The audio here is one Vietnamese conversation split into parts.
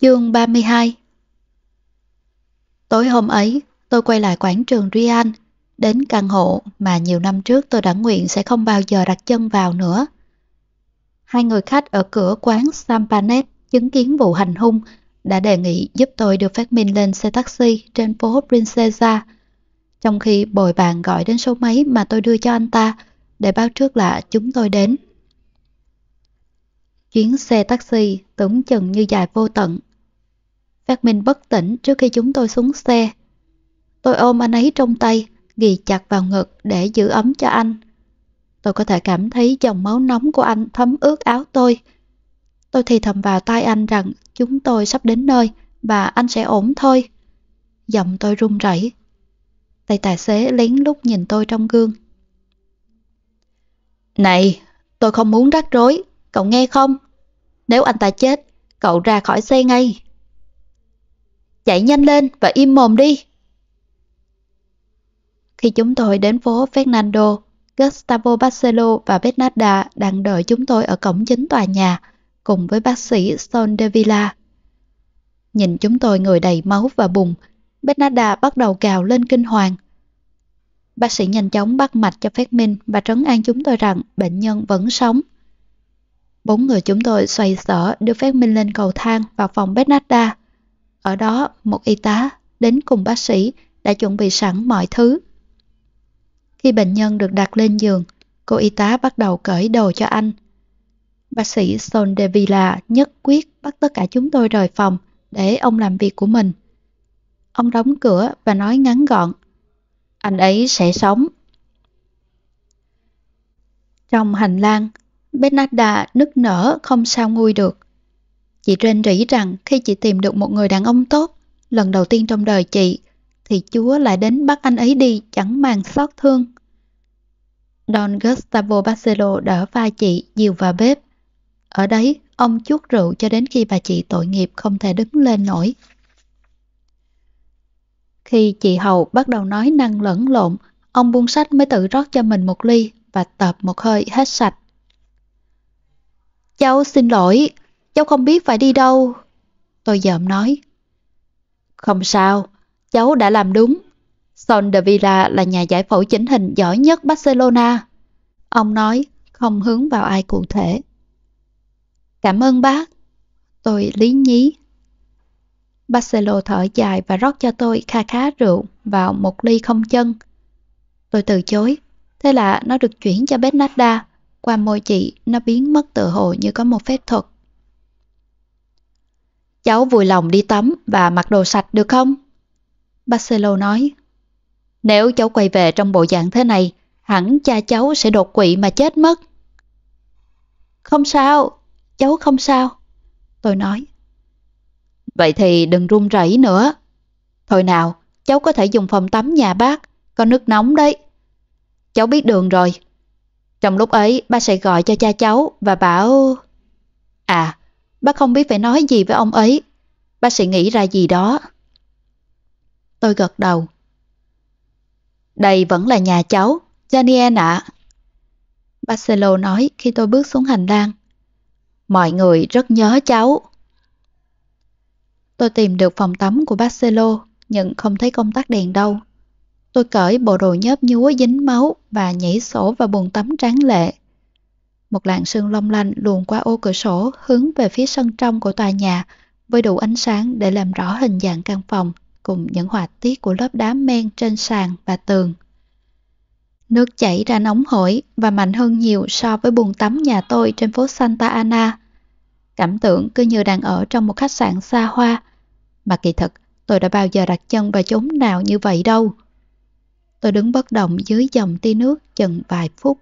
Chương 32 Tối hôm ấy, tôi quay lại quảng trường Rian, đến căn hộ mà nhiều năm trước tôi đã nguyện sẽ không bao giờ đặt chân vào nữa. Hai người khách ở cửa quán Sampanet chứng kiến vụ hành hung đã đề nghị giúp tôi đưa phát minh lên xe taxi trên phố Princesa, trong khi bồi bàn gọi đến số máy mà tôi đưa cho anh ta để báo trước là chúng tôi đến. Chuyến xe taxi tưởng chừng như dài vô tận. Phát Minh bất tỉnh trước khi chúng tôi xuống xe. Tôi ôm anh ấy trong tay, ghi chặt vào ngực để giữ ấm cho anh. Tôi có thể cảm thấy dòng máu nóng của anh thấm ướt áo tôi. Tôi thì thầm vào tai anh rằng chúng tôi sắp đến nơi và anh sẽ ổn thôi. Giọng tôi run rẩy. Tay tài xế lén lút nhìn tôi trong gương. Này, tôi không muốn rắc rối, cậu nghe không? Nếu anh ta chết, cậu ra khỏi xe ngay. Chạy nhanh lên và im mồm đi. Khi chúng tôi đến phố Fernando, Gustavo Barcelo và Bernarda đang đợi chúng tôi ở cổng chính tòa nhà cùng với bác sĩ Son de Villa. Nhìn chúng tôi người đầy máu và bùng, Bernarda bắt đầu gào lên kinh hoàng. Bác sĩ nhanh chóng bắt mạch cho phát minh và trấn an chúng tôi rằng bệnh nhân vẫn sống. Bốn người chúng tôi xoay sở đưa phát minh lên cầu thang vào phòng Bernarda. Ở đó, một y tá đến cùng bác sĩ đã chuẩn bị sẵn mọi thứ. Khi bệnh nhân được đặt lên giường, cô y tá bắt đầu cởi đồ cho anh. Bác sĩ Son de nhất quyết bắt tất cả chúng tôi rời phòng để ông làm việc của mình. Ông đóng cửa và nói ngắn gọn. Anh ấy sẽ sống. Trong hành lang, Bernarda nức nở không sao nguôi được. Chị rên rỉ rằng khi chị tìm được một người đàn ông tốt, lần đầu tiên trong đời chị, thì Chúa lại đến bắt anh ấy đi chẳng màng xót thương. Don Gustavo Barcelo đỡ vai chị dìu vào bếp. Ở đấy, ông chuốt rượu cho đến khi bà chị tội nghiệp không thể đứng lên nổi. Khi chị Hầu bắt đầu nói năng lẫn lộn, ông buông sách mới tự rót cho mình một ly và tập một hơi hết sạch. Cháu xin lỗi, cháu không biết phải đi đâu. Tôi dợm nói. Không sao, cháu đã làm đúng. Son de Villa là nhà giải phẫu chỉnh hình giỏi nhất Barcelona. Ông nói, không hướng vào ai cụ thể. Cảm ơn bác. Tôi lý nhí. Barcelo thở dài và rót cho tôi kha khá rượu vào một ly không chân. Tôi từ chối, thế là nó được chuyển cho Bernarda. Qua môi chị, nó biến mất tự hồ như có một phép thuật. Cháu vui lòng đi tắm và mặc đồ sạch được không? Barcelo nói. Nếu cháu quay về trong bộ dạng thế này, hẳn cha cháu sẽ đột quỵ mà chết mất. Không sao, cháu không sao. Tôi nói. Vậy thì đừng run rẩy nữa. Thôi nào, cháu có thể dùng phòng tắm nhà bác, có nước nóng đấy. Cháu biết đường rồi. Trong lúc ấy, ba sẽ gọi cho cha cháu và bảo... À, bác không biết phải nói gì với ông ấy. Bác sẽ nghĩ ra gì đó. Tôi gật đầu. Đây vẫn là nhà cháu, Janien ạ. À. Barcelo nói khi tôi bước xuống hành lang. Mọi người rất nhớ cháu. Tôi tìm được phòng tắm của Barcelo, nhưng không thấy công tắc đèn đâu. Tôi cởi bộ đồ nhớp nhúa dính máu và nhảy sổ vào bồn tắm tráng lệ. Một làn sương long lanh luồn qua ô cửa sổ hướng về phía sân trong của tòa nhà với đủ ánh sáng để làm rõ hình dạng căn phòng cùng những họa tiết của lớp đá men trên sàn và tường. Nước chảy ra nóng hổi và mạnh hơn nhiều so với bồn tắm nhà tôi trên phố Santa Ana. Cảm tưởng cứ như đang ở trong một khách sạn xa hoa, mà kỳ thực tôi đã bao giờ đặt chân vào chốn nào như vậy đâu. Tôi đứng bất động dưới dòng tia nước chừng vài phút.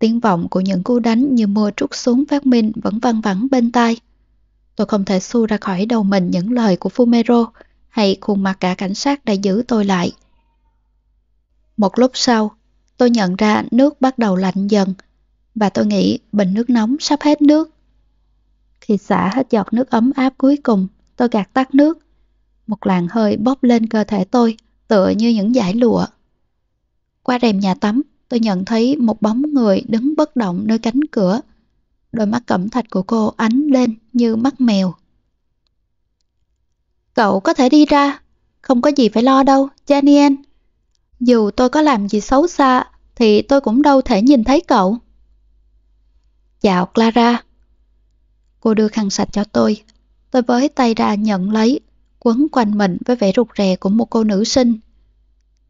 Tiếng vọng của những cú đánh như mưa trút xuống phát minh vẫn văng vẳng bên tai. Tôi không thể xua ra khỏi đầu mình những lời của Fumero hay khuôn mặt cả cảnh sát đã giữ tôi lại. Một lúc sau, tôi nhận ra nước bắt đầu lạnh dần và tôi nghĩ bình nước nóng sắp hết nước. Khi xả hết giọt nước ấm áp cuối cùng, tôi gạt tắt nước. Một làn hơi bốc lên cơ thể tôi, tựa như những dải lụa. Qua rèm nhà tắm, tôi nhận thấy một bóng người đứng bất động nơi cánh cửa. Đôi mắt cẩm thạch của cô ánh lên như mắt mèo. Cậu có thể đi ra, không có gì phải lo đâu, Janien. Dù tôi có làm gì xấu xa, thì tôi cũng đâu thể nhìn thấy cậu. Chào Clara. Cô đưa khăn sạch cho tôi. Tôi với tay ra nhận lấy, quấn quanh mình với vẻ rụt rè của một cô nữ sinh.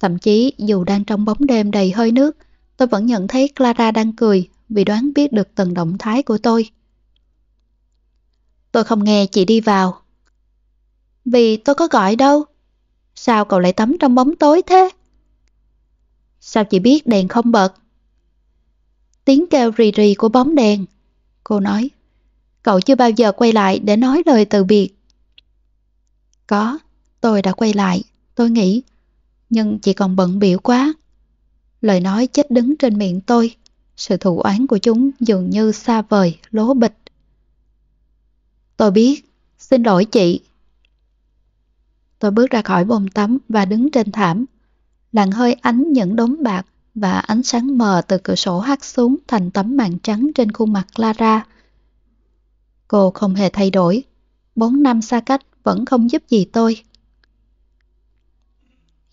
Thậm chí dù đang trong bóng đêm đầy hơi nước, tôi vẫn nhận thấy Clara đang cười vì đoán biết được từng động thái của tôi. Tôi không nghe chị đi vào. Vì tôi có gọi đâu. Sao cậu lại tắm trong bóng tối thế? Sao chị biết đèn không bật? Tiếng kêu rì rì của bóng đèn. Cô nói, cậu chưa bao giờ quay lại để nói lời từ biệt. Có, tôi đã quay lại, tôi nghĩ, nhưng chị còn bận biểu quá. Lời nói chết đứng trên miệng tôi, sự thù oán của chúng dường như xa vời, lố bịch. Tôi biết, xin lỗi chị. Tôi bước ra khỏi bồn tắm và đứng trên thảm. Làn hơi ánh những đốm bạc và ánh sáng mờ từ cửa sổ hắt xuống thành tấm màn trắng trên khuôn mặt Clara. Cô không hề thay đổi. Bốn năm xa cách vẫn không giúp gì tôi.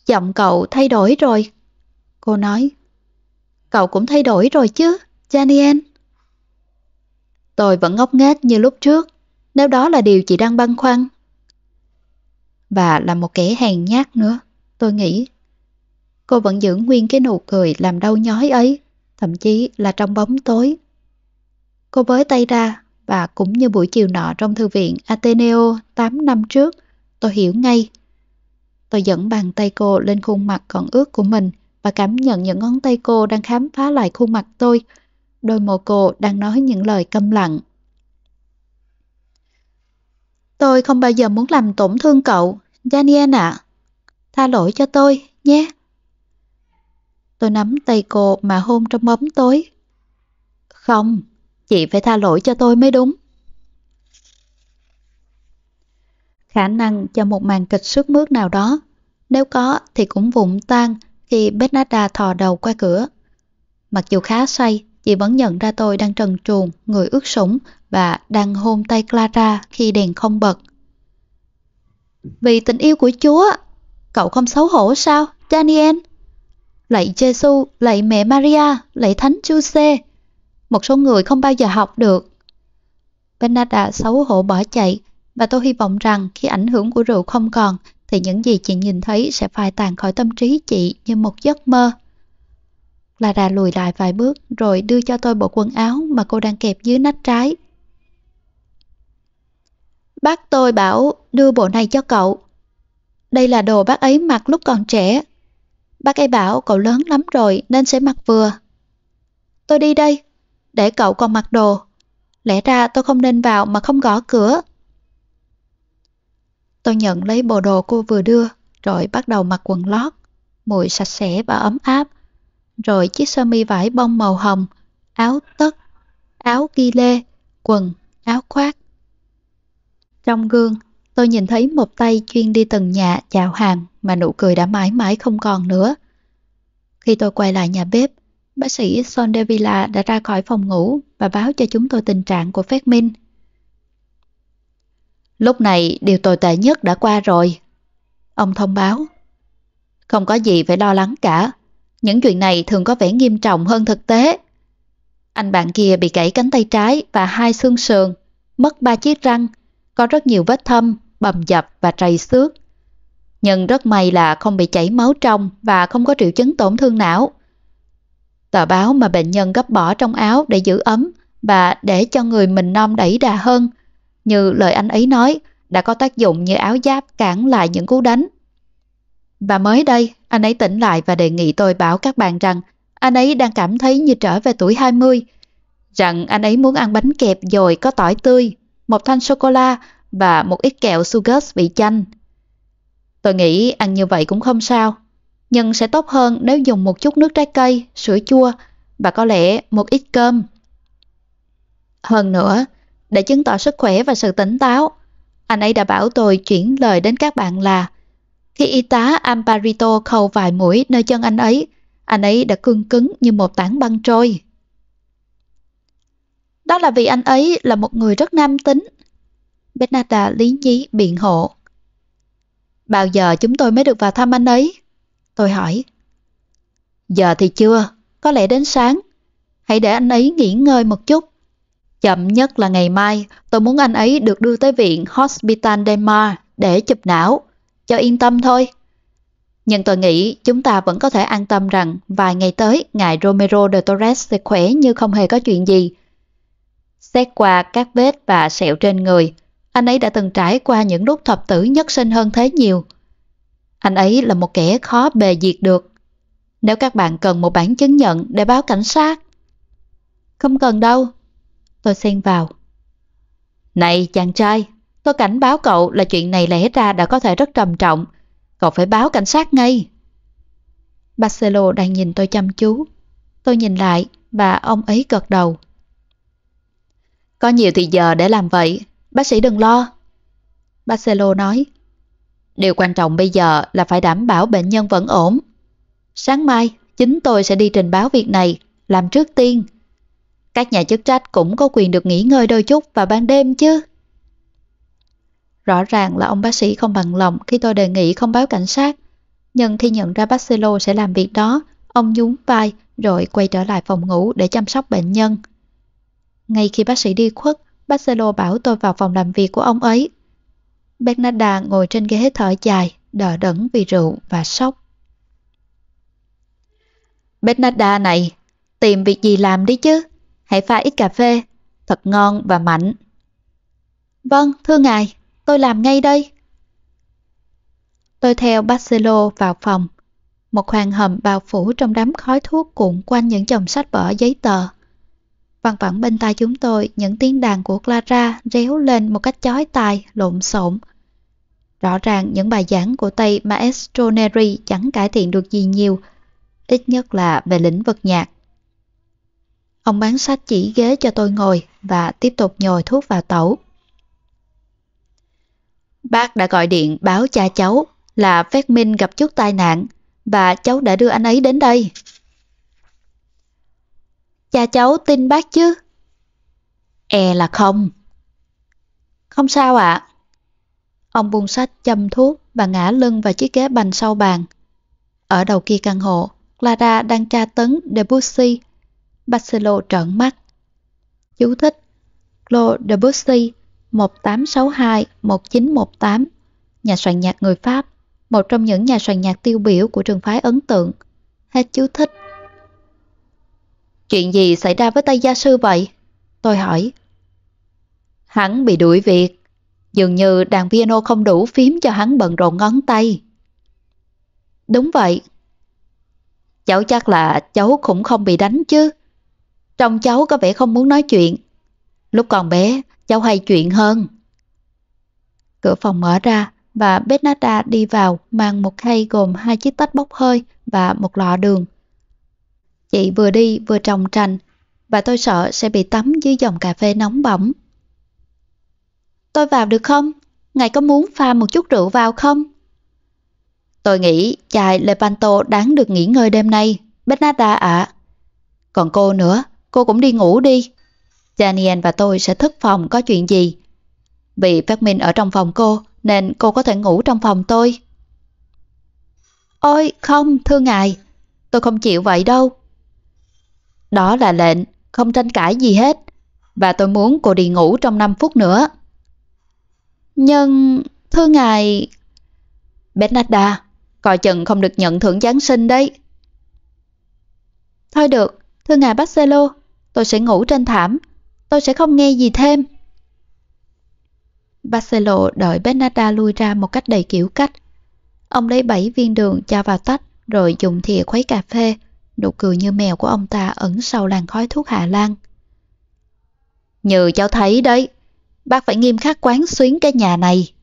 Giọng cậu thay đổi rồi. Cô nói. Cậu cũng thay đổi rồi chứ, Daniel. Tôi vẫn ngốc nghếch như lúc trước, nếu đó là điều chị đang băn khoăn. Và là một kẻ hèn nhát nữa, tôi nghĩ. Cô vẫn giữ nguyên cái nụ cười làm đau nhói ấy, thậm chí là trong bóng tối. Cô với tay ra và cũng như buổi chiều nọ trong thư viện Ateneo 8 năm trước, tôi hiểu ngay. Tôi dẫn bàn tay cô lên khuôn mặt còn ướt của mình và cảm nhận những ngón tay cô đang khám phá lại khuôn mặt tôi. Đôi môi cô đang nói những lời câm lặng. Tôi không bao giờ muốn làm tổn thương cậu, Daniel ạ. Tha lỗi cho tôi, nhé. Tôi nắm tay cô mà hôn trong bóng tối. Không, chị phải tha lỗi cho tôi mới đúng. Khả năng cho một màn kịch sức mướt nào đó, nếu có thì cũng vụn tan khi Bernarda thò đầu qua cửa. Mặc dù khá say, chị vẫn nhận ra tôi đang trần truồng, người ướt sũng và đang hôn tay Clara khi đèn không bật. Vì tình yêu của Chúa, cậu không xấu hổ sao, Daniel? Lạy Giêsu, lạy mẹ Maria, lạy Thánh Giuse. Một số người không bao giờ học được. Bernarda xấu hổ bỏ chạy và tôi hy vọng rằng khi ảnh hưởng của rượu không còn thì những gì chị nhìn thấy sẽ phai tàn khỏi tâm trí chị như một giấc mơ. Lara lùi lại vài bước rồi đưa cho tôi bộ quần áo mà cô đang kẹp dưới nách trái. Bác tôi bảo đưa bộ này cho cậu. Đây là đồ bác ấy mặc lúc còn trẻ. Bác ấy bảo cậu lớn lắm rồi nên sẽ mặc vừa. Tôi đi đây, để cậu còn mặc đồ. Lẽ ra tôi không nên vào mà không gõ cửa. Tôi nhận lấy bộ đồ cô vừa đưa, rồi bắt đầu mặc quần lót, mùi sạch sẽ và ấm áp. Rồi chiếc sơ mi vải bông màu hồng, áo tất, áo ghi lê, quần, áo khoác. Trong gương, tôi nhìn thấy một tay chuyên đi từng nhà chào hàng mà nụ cười đã mãi mãi không còn nữa. Khi tôi quay lại nhà bếp, bác sĩ Sondevilla đã ra khỏi phòng ngủ và báo cho chúng tôi tình trạng của Phép Minh. Lúc này điều tồi tệ nhất đã qua rồi. Ông thông báo. Không có gì phải lo lắng cả. Những chuyện này thường có vẻ nghiêm trọng hơn thực tế. Anh bạn kia bị gãy cánh tay trái và hai xương sườn, mất ba chiếc răng, có rất nhiều vết thâm, bầm dập và trầy xước. Nhưng rất may là không bị chảy máu trong và không có triệu chứng tổn thương não. Tờ báo mà bệnh nhân gấp bỏ trong áo để giữ ấm và để cho người mình non đẩy đà hơn như lời anh ấy nói, đã có tác dụng như áo giáp cản lại những cú đánh. Và mới đây, anh ấy tỉnh lại và đề nghị tôi bảo các bạn rằng anh ấy đang cảm thấy như trở về tuổi 20, rằng anh ấy muốn ăn bánh kẹp dồi có tỏi tươi, một thanh sô-cô-la và một ít kẹo Sugus vị chanh. Tôi nghĩ ăn như vậy cũng không sao, nhưng sẽ tốt hơn nếu dùng một chút nước trái cây, sữa chua và có lẽ một ít cơm. Hơn nữa, để chứng tỏ sức khỏe và sự tỉnh táo. Anh ấy đã bảo tôi chuyển lời đến các bạn là khi y tá Amparito khâu vài mũi nơi chân anh ấy, anh ấy đã cương cứng như một tảng băng trôi. Đó là vì anh ấy là một người rất nam tính. Bernarda lý nhí biện hộ. Bao giờ chúng tôi mới được vào thăm anh ấy? Tôi hỏi. Giờ thì chưa, có lẽ đến sáng. Hãy để anh ấy nghỉ ngơi một chút. Chậm nhất là ngày mai, tôi muốn anh ấy được đưa tới viện Hospital Denmark để chụp não. Cho yên tâm thôi. Nhưng tôi nghĩ chúng ta vẫn có thể an tâm rằng vài ngày tới ngài Romero de Torres sẽ khỏe như không hề có chuyện gì. Xét qua các vết và sẹo trên người, anh ấy đã từng trải qua những lúc thập tử nhất sinh hơn thế nhiều. Anh ấy là một kẻ khó bề diệt được. Nếu các bạn cần một bản chứng nhận để báo cảnh sát. Không cần đâu. Tôi xen vào. Này chàng trai, tôi cảnh báo cậu là chuyện này lẽ ra đã có thể rất trầm trọng. Cậu phải báo cảnh sát ngay. Barcelo đang nhìn tôi chăm chú. Tôi nhìn lại và ông ấy gật đầu. Có nhiều thì giờ để làm vậy, bác sĩ đừng lo. Barcelo nói. Điều quan trọng bây giờ là phải đảm bảo bệnh nhân vẫn ổn. Sáng mai, chính tôi sẽ đi trình báo việc này, làm trước tiên. Các nhà chức trách cũng có quyền được nghỉ ngơi đôi chút vào ban đêm chứ. Rõ ràng là ông bác sĩ không bằng lòng khi tôi đề nghị không báo cảnh sát. Nhưng khi nhận ra Barcelo sẽ làm việc đó, ông nhún vai rồi quay trở lại phòng ngủ để chăm sóc bệnh nhân. Ngay khi bác sĩ đi khuất, Barcelo bảo tôi vào phòng làm việc của ông ấy. Bernarda ngồi trên ghế thở dài, đờ đẫn vì rượu và sốc. Bernarda này, tìm việc gì làm đi chứ, hãy pha ít cà phê, thật ngon và mạnh. Vâng, thưa ngài, tôi làm ngay đây. Tôi theo Barcelo vào phòng. Một khoang hầm bao phủ trong đám khói thuốc cuộn quanh những chồng sách vở giấy tờ. Văng vẳng bên tai chúng tôi những tiếng đàn của Clara réo lên một cách chói tai, lộn xộn. Rõ ràng những bài giảng của Tây Maestro Neri chẳng cải thiện được gì nhiều, ít nhất là về lĩnh vực nhạc. Ông bán sách chỉ ghế cho tôi ngồi và tiếp tục nhồi thuốc vào tẩu. Bác đã gọi điện báo cha cháu là Phép Minh gặp chút tai nạn và cháu đã đưa anh ấy đến đây. Cha cháu tin bác chứ? E là không. Không sao ạ. Ông buông sách châm thuốc và ngã lưng vào chiếc ghế bành sau bàn. Ở đầu kia căn hộ, Clara đang tra tấn Debussy. Barcelo trợn mắt. Chú thích, Claude Debussy 1862-1918 Nhà soạn nhạc người Pháp, Một trong những nhà soạn nhạc tiêu biểu của trường phái ấn tượng. Hết chú thích. Chuyện gì xảy ra với tay gia sư vậy? Tôi hỏi. Hắn bị đuổi việc. Dường như đàn piano không đủ phím cho hắn bận rộn ngón tay. Đúng vậy. Cháu chắc là cháu cũng không bị đánh chứ. Trong cháu có vẻ không muốn nói chuyện Lúc còn bé cháu hay chuyện hơn. Cửa phòng mở ra và Bernarda đi vào mang một khay gồm hai chiếc tách bốc hơi và một lọ đường. Chị vừa đi vừa trồng trành và tôi sợ sẽ bị tắm dưới dòng cà phê nóng bỏng. Tôi vào được không? Ngài có muốn pha một chút rượu vào không? Tôi nghĩ chài Lepanto đáng được nghỉ ngơi đêm nay, Bernarda ạ. Còn cô nữa, cô cũng đi ngủ đi. Daniel và tôi sẽ thức phòng có chuyện gì. Vì phát minh ở trong phòng cô nên cô có thể ngủ trong phòng tôi. Ôi không, thưa ngài, tôi không chịu vậy đâu. Đó là lệnh, không tranh cãi gì hết. Và tôi muốn cô đi ngủ trong 5 phút nữa. Nhưng, thưa ngài... Bernarda, coi chừng không được nhận thưởng Giáng sinh đấy. Thôi được, thưa ngài Barcelo, tôi sẽ ngủ trên thảm tôi sẽ không nghe gì thêm. Barcelo đợi Bernarda lui ra một cách đầy kiểu cách. Ông lấy 7 viên đường cho vào tách rồi dùng thìa khuấy cà phê. Nụ cười như mèo của ông ta ẩn sau làn khói thuốc hạ lan. Như cháu thấy đấy, bác phải nghiêm khắc quán xuyến cái nhà này.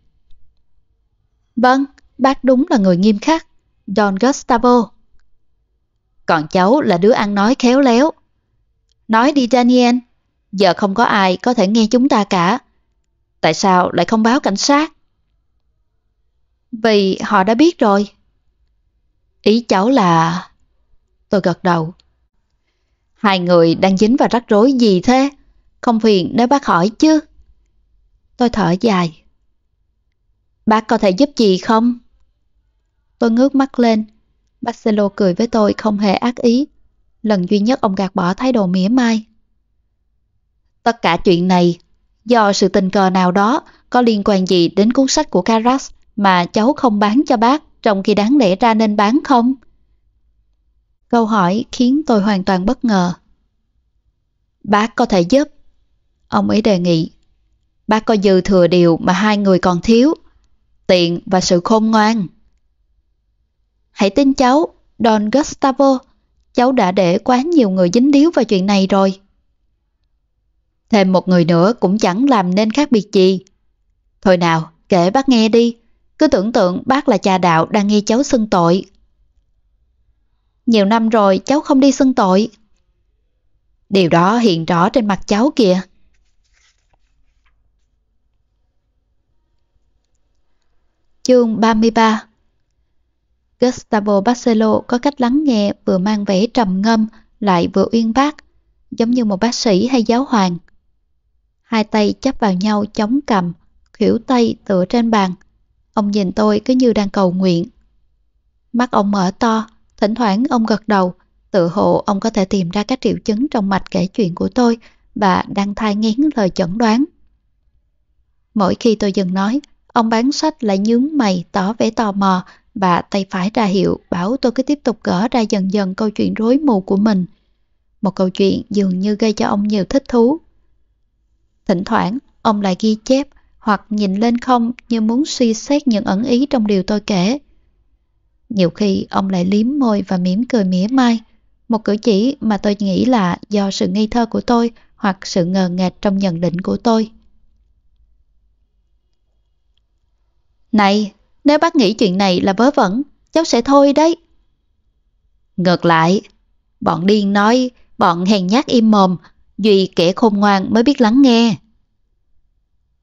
Vâng, bác đúng là người nghiêm khắc, Don Gustavo. Còn cháu là đứa ăn nói khéo léo. Nói đi, Daniel. Giờ không có ai có thể nghe chúng ta cả. Tại sao lại không báo cảnh sát? Vì họ đã biết rồi. Ý cháu là... Tôi gật đầu. Hai người đang dính vào rắc rối gì thế? không phiền nếu bác hỏi chứ. Tôi thở dài. Bác có thể giúp gì không? Tôi ngước mắt lên. Barcelo cười với tôi không hề ác ý. Lần duy nhất ông gạt bỏ thái độ mỉa mai. Tất cả chuyện này do sự tình cờ nào đó có liên quan gì đến cuốn sách của Caras mà cháu không bán cho bác trong khi đáng lẽ ra nên bán không? Câu hỏi khiến tôi hoàn toàn bất ngờ. Bác có thể giúp. Ông ấy đề nghị. Bác có dư thừa điều mà hai người còn thiếu. Tiện và sự khôn ngoan. Hãy tin cháu, Don Gustavo. Cháu đã để quá nhiều người dính điếu vào chuyện này rồi. Thêm một người nữa cũng chẳng làm nên khác biệt gì. Thôi nào, kể bác nghe đi. Cứ tưởng tượng bác là cha đạo đang nghe cháu xưng tội. Nhiều năm rồi cháu không đi xưng tội. Điều đó hiện rõ trên mặt cháu kìa. Chương 33 Gustavo Barcelo có cách lắng nghe vừa mang vẻ trầm ngâm lại vừa uyên bác, giống như một bác sĩ hay giáo hoàng. Hai tay chấp vào nhau chống cầm, khỉu tay tựa trên bàn. Ông nhìn tôi cứ như đang cầu nguyện. Mắt ông mở to, thỉnh thoảng ông gật đầu, tự hộ ông có thể tìm ra các triệu chứng trong mạch kể chuyện của tôi và đang thai nghiến lời chẩn đoán. Mỗi khi tôi dừng nói, ông bán sách lại nhướng mày tỏ vẻ tò mò bà tay phải ra hiệu bảo tôi cứ tiếp tục gỡ ra dần dần câu chuyện rối mù của mình. Một câu chuyện dường như gây cho ông nhiều thích thú. Thỉnh thoảng, ông lại ghi chép hoặc nhìn lên không như muốn suy xét những ẩn ý trong điều tôi kể. Nhiều khi ông lại liếm môi và mỉm cười mỉa mai, một cử chỉ mà tôi nghĩ là do sự nghi thơ của tôi hoặc sự ngờ ngạt trong nhận định của tôi. Này, nếu bác nghĩ chuyện này là vớ vẩn, cháu sẽ thôi đấy. Ngược lại, bọn điên nói, bọn hèn nhát im mồm, Duy kẻ khôn ngoan mới biết lắng nghe.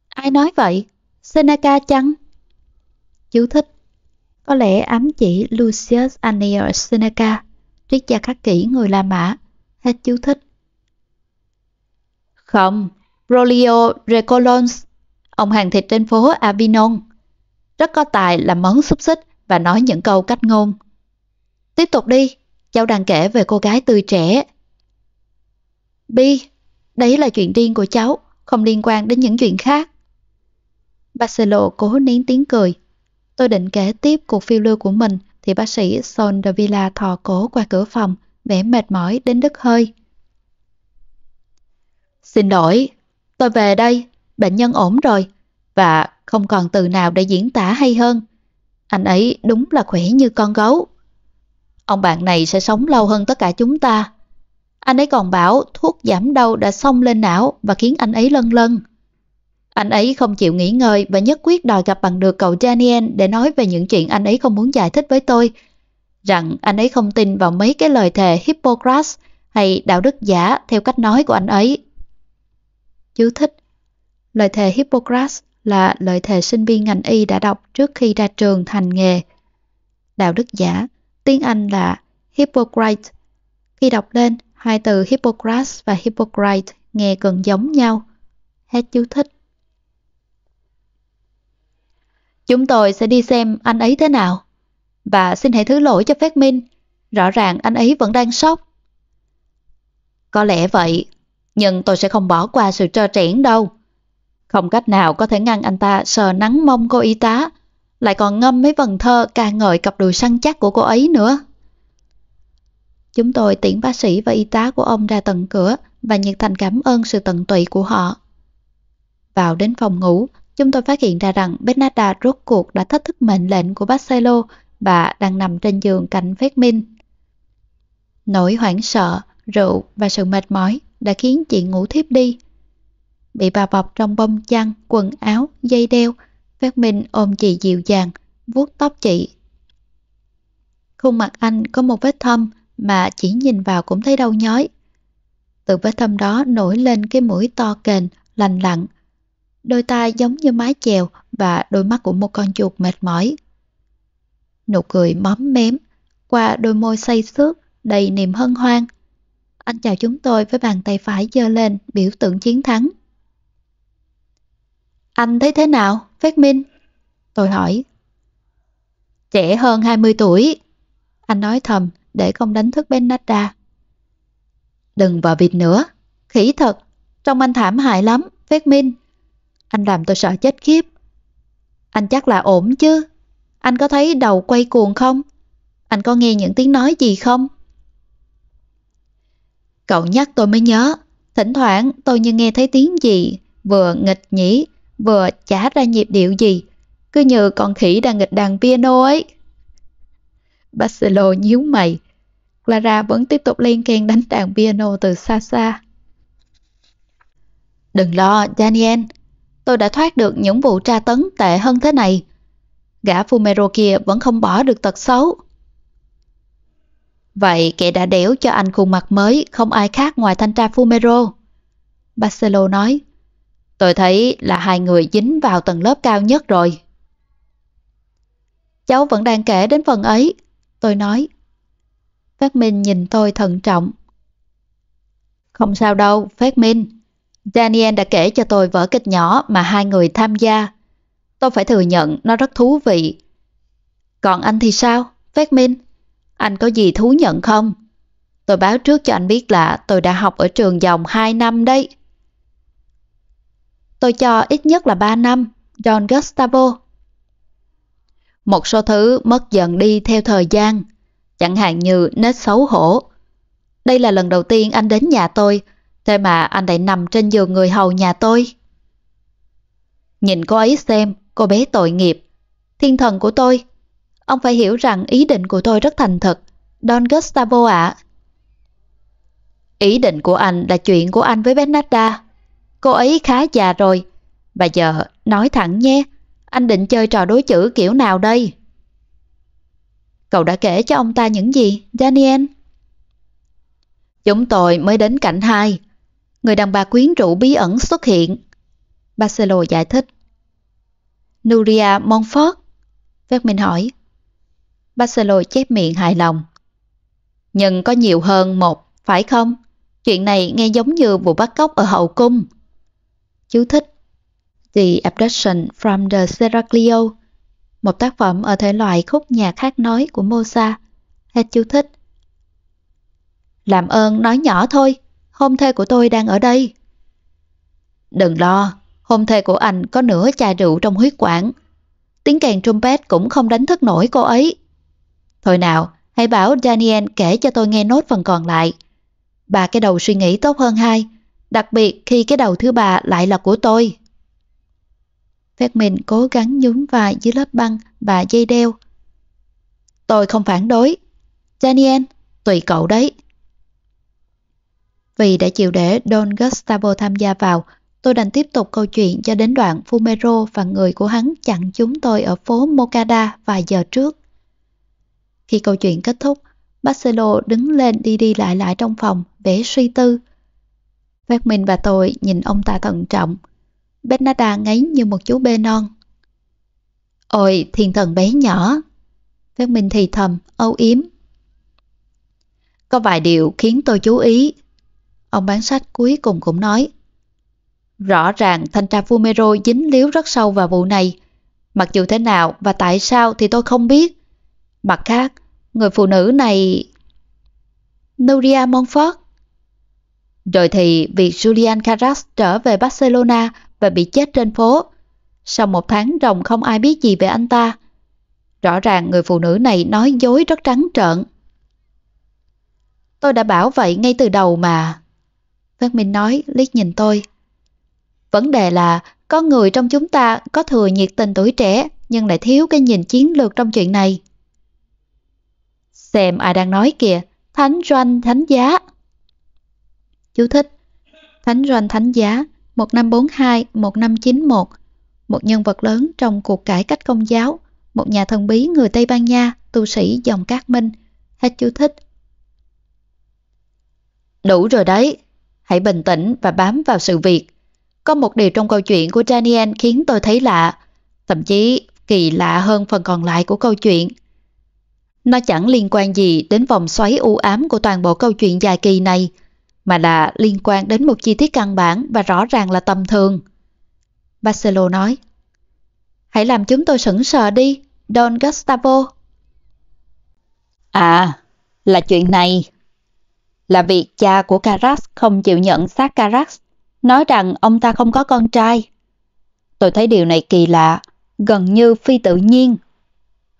Ai nói vậy? Seneca chăng? Chú thích. Có lẽ ám chỉ Lucius Annius Seneca, triết gia khắc kỷ người La Mã. Hết chú thích. Không, Rolio Recolons, ông hàng thịt trên phố Avignon. Rất có tài làm món xúc xích và nói những câu cách ngôn. Tiếp tục đi, cháu đang kể về cô gái tươi trẻ. Bi, đấy là chuyện riêng của cháu, không liên quan đến những chuyện khác. Barcelo cố nén tiếng cười. Tôi định kể tiếp cuộc phiêu lưu của mình thì bác sĩ Son de Villa thò cổ qua cửa phòng, vẻ mệt mỏi đến đứt hơi. Xin lỗi, tôi về đây, bệnh nhân ổn rồi, và không còn từ nào để diễn tả hay hơn. Anh ấy đúng là khỏe như con gấu. Ông bạn này sẽ sống lâu hơn tất cả chúng ta. Anh ấy còn bảo thuốc giảm đau đã xông lên não và khiến anh ấy lân lân. Anh ấy không chịu nghỉ ngơi và nhất quyết đòi gặp bằng được cậu Daniel để nói về những chuyện anh ấy không muốn giải thích với tôi. Rằng anh ấy không tin vào mấy cái lời thề Hippocrates hay đạo đức giả theo cách nói của anh ấy. Chú thích Lời thề Hippocrates là lợi thể sinh viên ngành y đã đọc trước khi ra trường thành nghề. Đạo đức giả, tiếng Anh là Hippocrates. Khi đọc lên, hai từ Hippocrates và Hippocrates nghe gần giống nhau. Hết chú thích. Chúng tôi sẽ đi xem anh ấy thế nào. Và xin hãy thứ lỗi cho Phép Minh. Rõ ràng anh ấy vẫn đang sốc. Có lẽ vậy, nhưng tôi sẽ không bỏ qua sự trơ trẽn đâu. Không cách nào có thể ngăn anh ta sờ nắng mông cô y tá, lại còn ngâm mấy vần thơ ca ngợi cặp đùi săn chắc của cô ấy nữa. Chúng tôi tiễn bác sĩ và y tá của ông ra tận cửa và nhiệt thành cảm ơn sự tận tụy của họ. Vào đến phòng ngủ, chúng tôi phát hiện ra rằng Bernarda rốt cuộc đã thách thức mệnh lệnh của Barcelo và đang nằm trên giường cạnh phép minh. Nỗi hoảng sợ, rượu và sự mệt mỏi đã khiến chị ngủ thiếp đi. Bị bà bọc trong bông chăn, quần áo, dây đeo, Phát Minh ôm chị dịu dàng, vuốt tóc chị. Khuôn mặt anh có một vết thâm mà chỉ nhìn vào cũng thấy đau nhói. Từ vết thâm đó nổi lên cái mũi to kềnh, lành lặn, đôi tai giống như mái chèo và đôi mắt của một con chuột mệt mỏi. Nụ cười móm mém, qua đôi môi say xước, đầy niềm hân hoan. Anh chào chúng tôi với bàn tay phải giơ lên, biểu tượng chiến thắng. Anh thấy thế nào, Phát Minh? Tôi hỏi. Trẻ hơn 20 tuổi. Anh nói thầm để không đánh thức Benada. Đừng vào vịt nữa. Khỉ thật. Trông anh thảm hại lắm, Phát Minh. Anh làm tôi sợ chết khiếp. Anh chắc là ổn chứ. Anh có thấy đầu quay cuồng không? Anh có nghe những tiếng nói gì không? Cậu nhắc tôi mới nhớ. Thỉnh thoảng tôi như nghe thấy tiếng gì, vừa nghịch nhỉ, vừa chả ra nhịp điệu gì. Cứ như con khỉ đang nghịch đàn piano ấy. Barcelo nhíu mày. Clara vẫn tiếp tục lên kèn đánh đàn piano từ xa xa. Đừng lo, Daniel. Tôi đã thoát được những vụ tra tấn tệ hơn thế này. Gã Fumero kia vẫn không bỏ được tật xấu. Vậy kẻ đã đẻo cho anh khuôn mặt mới không ai khác ngoài thanh tra Fumero. Barcelo nói, tôi thấy là hai người dính vào tầng lớp cao nhất rồi. Cháu vẫn đang kể đến phần ấy, tôi nói. Phát Minh nhìn tôi thận trọng. Không sao đâu, Phát Minh. Daniel đã kể cho tôi vở kịch nhỏ mà hai người tham gia. Tôi phải thừa nhận nó rất thú vị. Còn anh thì sao, Phát Minh? Anh có gì thú nhận không? Tôi báo trước cho anh biết là tôi đã học ở trường dòng 2 năm đấy. Tôi cho ít nhất là 3 năm, John Gustavo. Một số thứ mất dần đi theo thời gian, chẳng hạn như nết xấu hổ. Đây là lần đầu tiên anh đến nhà tôi, thế mà anh lại nằm trên giường người hầu nhà tôi. Nhìn cô ấy xem, cô bé tội nghiệp. Thiên thần của tôi, ông phải hiểu rằng ý định của tôi rất thành thật. Don Gustavo ạ. Ý định của anh là chuyện của anh với Bernarda. Cô ấy khá già rồi. Bà vợ nói thẳng nhé, anh định chơi trò đối chữ kiểu nào đây? Cậu đã kể cho ông ta những gì, Daniel? Chúng tôi mới đến cảnh hai. Người đàn bà quyến rũ bí ẩn xuất hiện. Barcelo giải thích. Nuria Montfort? Vermin hỏi. Barcelo chép miệng hài lòng. Nhưng có nhiều hơn một, phải không? Chuyện này nghe giống như vụ bắt cóc ở hậu cung. Chú thích The Abduction from the Seraglio, một tác phẩm ở thể loại khúc nhạc hát nói của Mozart. Hết chú thích. Làm ơn nói nhỏ thôi, hôn thê của tôi đang ở đây. Đừng lo, hôn thê của anh có nửa chai rượu trong huyết quản. Tiếng kèn trumpet cũng không đánh thức nổi cô ấy. Thôi nào, hãy bảo Daniel kể cho tôi nghe nốt phần còn lại. Bà cái đầu suy nghĩ tốt hơn hai, đặc biệt khi cái đầu thứ ba lại là của tôi. Phép mình cố gắng nhún vai dưới lớp băng và dây đeo. Tôi không phản đối. Daniel, tùy cậu đấy. Vì đã chịu để Don Gustavo tham gia vào, tôi đành tiếp tục câu chuyện cho đến đoạn Fumero và người của hắn chặn chúng tôi ở phố Mocada vài giờ trước. Khi câu chuyện kết thúc, Barcelo đứng lên đi đi lại lại trong phòng, vẻ suy tư. Phát Minh và tôi nhìn ông ta thận trọng. Bernada ngáy như một chú bê non. Ôi, thiên thần bé nhỏ. Phát Minh thì thầm, âu yếm. Có vài điều khiến tôi chú ý. Ông bán sách cuối cùng cũng nói. Rõ ràng thanh tra Fumero dính líu rất sâu vào vụ này. Mặc dù thế nào và tại sao thì tôi không biết. Mặt khác, người phụ nữ này... Nuria Monfort. Rồi thì việc Julian Carras trở về Barcelona và bị chết trên phố. Sau một tháng ròng không ai biết gì về anh ta. Rõ ràng người phụ nữ này nói dối rất trắng trợn. Tôi đã bảo vậy ngay từ đầu mà. Phát Minh nói liếc nhìn tôi. Vấn đề là có người trong chúng ta có thừa nhiệt tình tuổi trẻ nhưng lại thiếu cái nhìn chiến lược trong chuyện này. Xem ai đang nói kìa, Thánh Doanh Thánh Giá. Chú thích. Thánh Doanh Thánh Giá 1542-1591 Một nhân vật lớn trong cuộc cải cách công giáo, Một nhà thần bí người Tây Ban Nha, Tu sĩ dòng Cát Minh. Hết chú thích. Đủ rồi đấy. Hãy bình tĩnh và bám vào sự việc. Có một điều trong câu chuyện của Daniel khiến tôi thấy lạ, Thậm chí kỳ lạ hơn phần còn lại của câu chuyện. Nó chẳng liên quan gì đến vòng xoáy u ám của toàn bộ câu chuyện dài kỳ này mà là liên quan đến một chi tiết căn bản và rõ ràng là tầm thường. Barcelo nói, Hãy làm chúng tôi sững sờ đi, Don Gustavo. À, là chuyện này. Là việc cha của Carax không chịu nhận xác Carax, nói rằng ông ta không có con trai. Tôi thấy điều này kỳ lạ, gần như phi tự nhiên.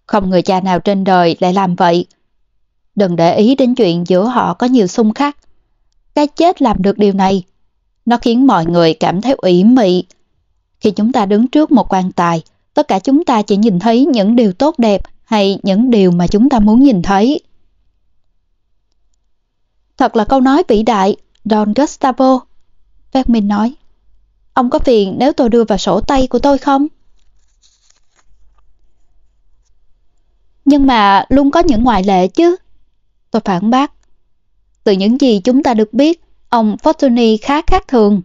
Không người cha nào trên đời lại làm vậy. Đừng để ý đến chuyện giữa họ có nhiều xung khắc. Cái chết làm được điều này. Nó khiến mọi người cảm thấy ủy mị. Khi chúng ta đứng trước một quan tài, tất cả chúng ta chỉ nhìn thấy những điều tốt đẹp hay những điều mà chúng ta muốn nhìn thấy. Thật là câu nói vĩ đại, Don Gustavo. Vermin nói. Ông có phiền nếu tôi đưa vào sổ tay của tôi không? Nhưng mà luôn có những ngoại lệ chứ. Tôi phản bác. Từ những gì chúng ta được biết, ông Fortuny khá khác thường.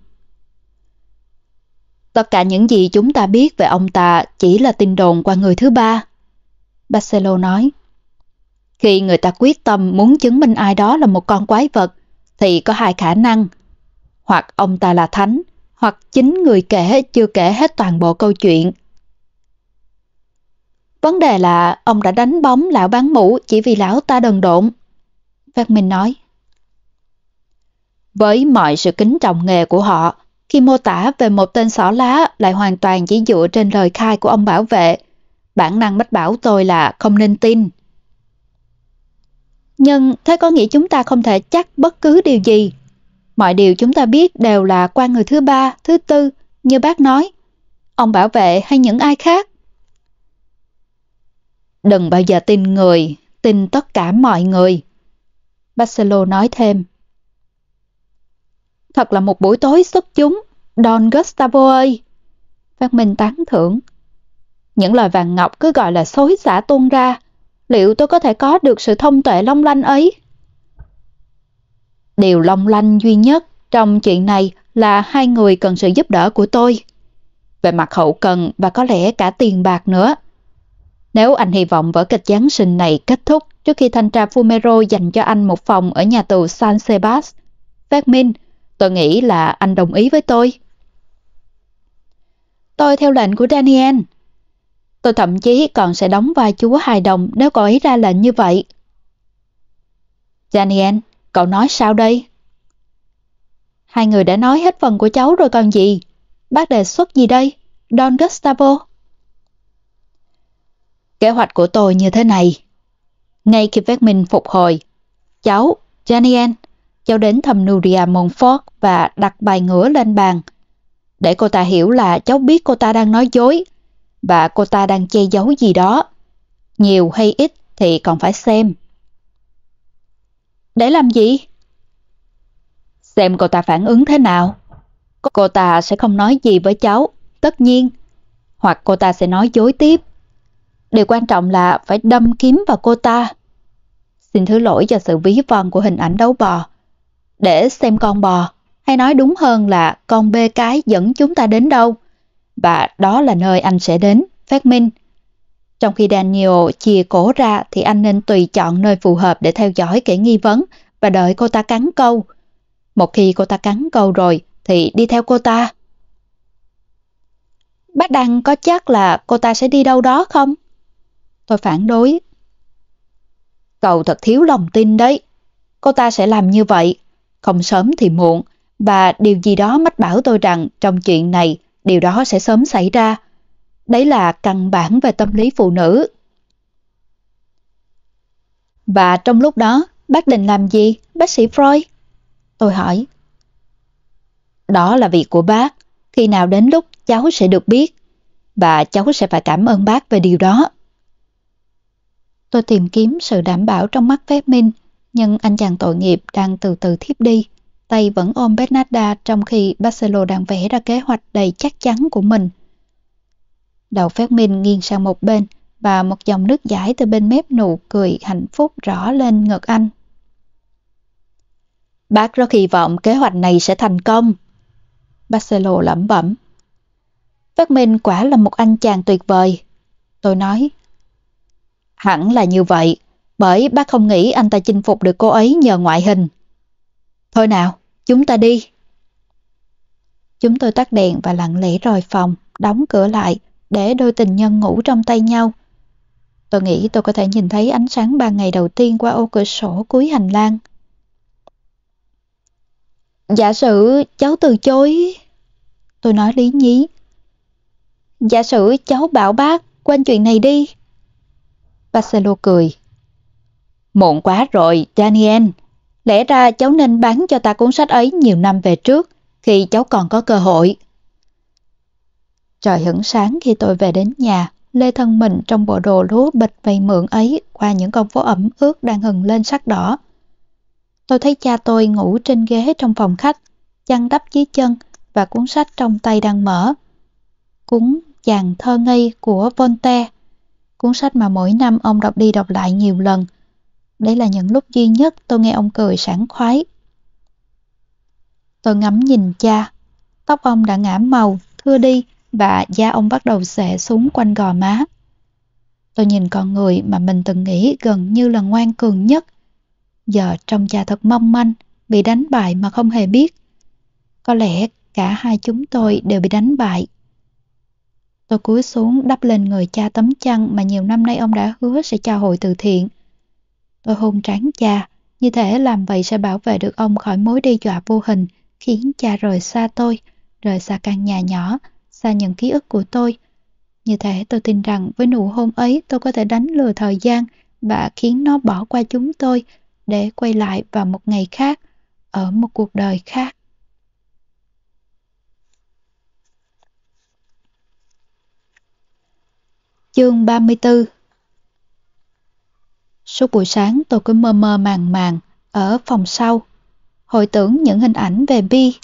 Tất cả những gì chúng ta biết về ông ta chỉ là tin đồn qua người thứ ba. Barcelo nói. Khi người ta quyết tâm muốn chứng minh ai đó là một con quái vật, thì có hai khả năng. Hoặc ông ta là thánh, hoặc chính người kể chưa kể hết toàn bộ câu chuyện. Vấn đề là ông đã đánh bóng lão bán mũ chỉ vì lão ta đần độn. Phát Minh nói. Với mọi sự kính trọng nghề của họ, khi mô tả về một tên xỏ lá lại hoàn toàn chỉ dựa trên lời khai của ông bảo vệ, bản năng mách bảo tôi là không nên tin. Nhưng thế có nghĩa chúng ta không thể chắc bất cứ điều gì. Mọi điều chúng ta biết đều là qua người thứ ba, thứ tư, như bác nói. Ông bảo vệ hay những ai khác. Đừng bao giờ tin người, tin tất cả mọi người. Barcelo nói thêm. Thật là một buổi tối xuất chúng, Don Gustavo ơi. Phát Minh tán thưởng. Những lời vàng ngọc cứ gọi là xối xả tuôn ra. Liệu tôi có thể có được sự thông tuệ long lanh ấy? Điều long lanh duy nhất trong chuyện này là hai người cần sự giúp đỡ của tôi. Về mặt hậu cần và có lẽ cả tiền bạc nữa. Nếu anh hy vọng vở kịch Giáng sinh này kết thúc trước khi thanh tra Fumero dành cho anh một phòng ở nhà tù San Sebas, Phát Minh, tôi nghĩ là anh đồng ý với tôi. Tôi theo lệnh của Daniel. Tôi thậm chí còn sẽ đóng vai chúa hài đồng nếu cậu ấy ra lệnh như vậy. Daniel, cậu nói sao đây? Hai người đã nói hết phần của cháu rồi còn gì? Bác đề xuất gì đây? Don Gustavo? Kế hoạch của tôi như thế này. Ngay khi phép mình phục hồi, cháu, Daniel, cháu đến thăm Nuria Montfort và đặt bài ngửa lên bàn. Để cô ta hiểu là cháu biết cô ta đang nói dối và cô ta đang che giấu gì đó. Nhiều hay ít thì còn phải xem. Để làm gì? Xem cô ta phản ứng thế nào. Cô ta sẽ không nói gì với cháu, tất nhiên. Hoặc cô ta sẽ nói dối tiếp. Điều quan trọng là phải đâm kiếm vào cô ta. Xin thứ lỗi cho sự ví von của hình ảnh đấu bò. Để xem con bò, hay nói đúng hơn là con bê cái dẫn chúng ta đến đâu. Và đó là nơi anh sẽ đến, phát minh. Trong khi Daniel chia cổ ra thì anh nên tùy chọn nơi phù hợp để theo dõi kẻ nghi vấn và đợi cô ta cắn câu. Một khi cô ta cắn câu rồi thì đi theo cô ta. Bác Đăng có chắc là cô ta sẽ đi đâu đó không? Tôi phản đối. Cậu thật thiếu lòng tin đấy. Cô ta sẽ làm như vậy, không sớm thì muộn, và điều gì đó mách bảo tôi rằng trong chuyện này, điều đó sẽ sớm xảy ra. Đấy là căn bản về tâm lý phụ nữ. Và trong lúc đó, bác định làm gì, bác sĩ Freud? Tôi hỏi. Đó là việc của bác, khi nào đến lúc cháu sẽ được biết, và cháu sẽ phải cảm ơn bác về điều đó. Tôi tìm kiếm sự đảm bảo trong mắt phép minh, nhưng anh chàng tội nghiệp đang từ từ thiếp đi. Tay vẫn ôm Bernarda trong khi Barcelo đang vẽ ra kế hoạch đầy chắc chắn của mình. Đầu phép minh nghiêng sang một bên và một dòng nước giải từ bên mép nụ cười hạnh phúc rõ lên ngực anh. Bác rất hy vọng kế hoạch này sẽ thành công. Barcelo lẩm bẩm. Phát Minh quả là một anh chàng tuyệt vời. Tôi nói. Hẳn là như vậy, bởi bác không nghĩ anh ta chinh phục được cô ấy nhờ ngoại hình. Thôi nào, chúng ta đi. Chúng tôi tắt đèn và lặng lẽ rời phòng, đóng cửa lại, để đôi tình nhân ngủ trong tay nhau. Tôi nghĩ tôi có thể nhìn thấy ánh sáng ban ngày đầu tiên qua ô cửa sổ cuối hành lang. Giả sử cháu từ chối... Tôi nói lý nhí. Giả sử cháu bảo bác quên chuyện này đi. Barcelo cười. Muộn quá rồi, Daniel. Lẽ ra cháu nên bán cho ta cuốn sách ấy nhiều năm về trước, khi cháu còn có cơ hội. Trời hửng sáng khi tôi về đến nhà, lê thân mình trong bộ đồ lúa bịch vầy mượn ấy qua những con phố ẩm ướt đang hừng lên sắc đỏ. Tôi thấy cha tôi ngủ trên ghế trong phòng khách, chăn đắp dưới chân và cuốn sách trong tay đang mở. Cuốn Chàng thơ ngây của Voltaire, cuốn sách mà mỗi năm ông đọc đi đọc lại nhiều lần. Đây là những lúc duy nhất tôi nghe ông cười sảng khoái. Tôi ngắm nhìn cha, tóc ông đã ngã màu, thưa đi và da ông bắt đầu xệ xuống quanh gò má. Tôi nhìn con người mà mình từng nghĩ gần như là ngoan cường nhất. Giờ trong cha thật mong manh, bị đánh bại mà không hề biết. Có lẽ cả hai chúng tôi đều bị đánh bại. Tôi cúi xuống đắp lên người cha tấm chăn mà nhiều năm nay ông đã hứa sẽ cho hội từ thiện. Tôi hôn trán cha, như thể làm vậy sẽ bảo vệ được ông khỏi mối đe dọa vô hình, khiến cha rời xa tôi, rời xa căn nhà nhỏ, xa những ký ức của tôi. Như thế tôi tin rằng với nụ hôn ấy tôi có thể đánh lừa thời gian và khiến nó bỏ qua chúng tôi để quay lại vào một ngày khác, ở một cuộc đời khác. Chương 34 Suốt buổi sáng tôi cứ mơ mơ màng màng ở phòng sau, hồi tưởng những hình ảnh về Bi.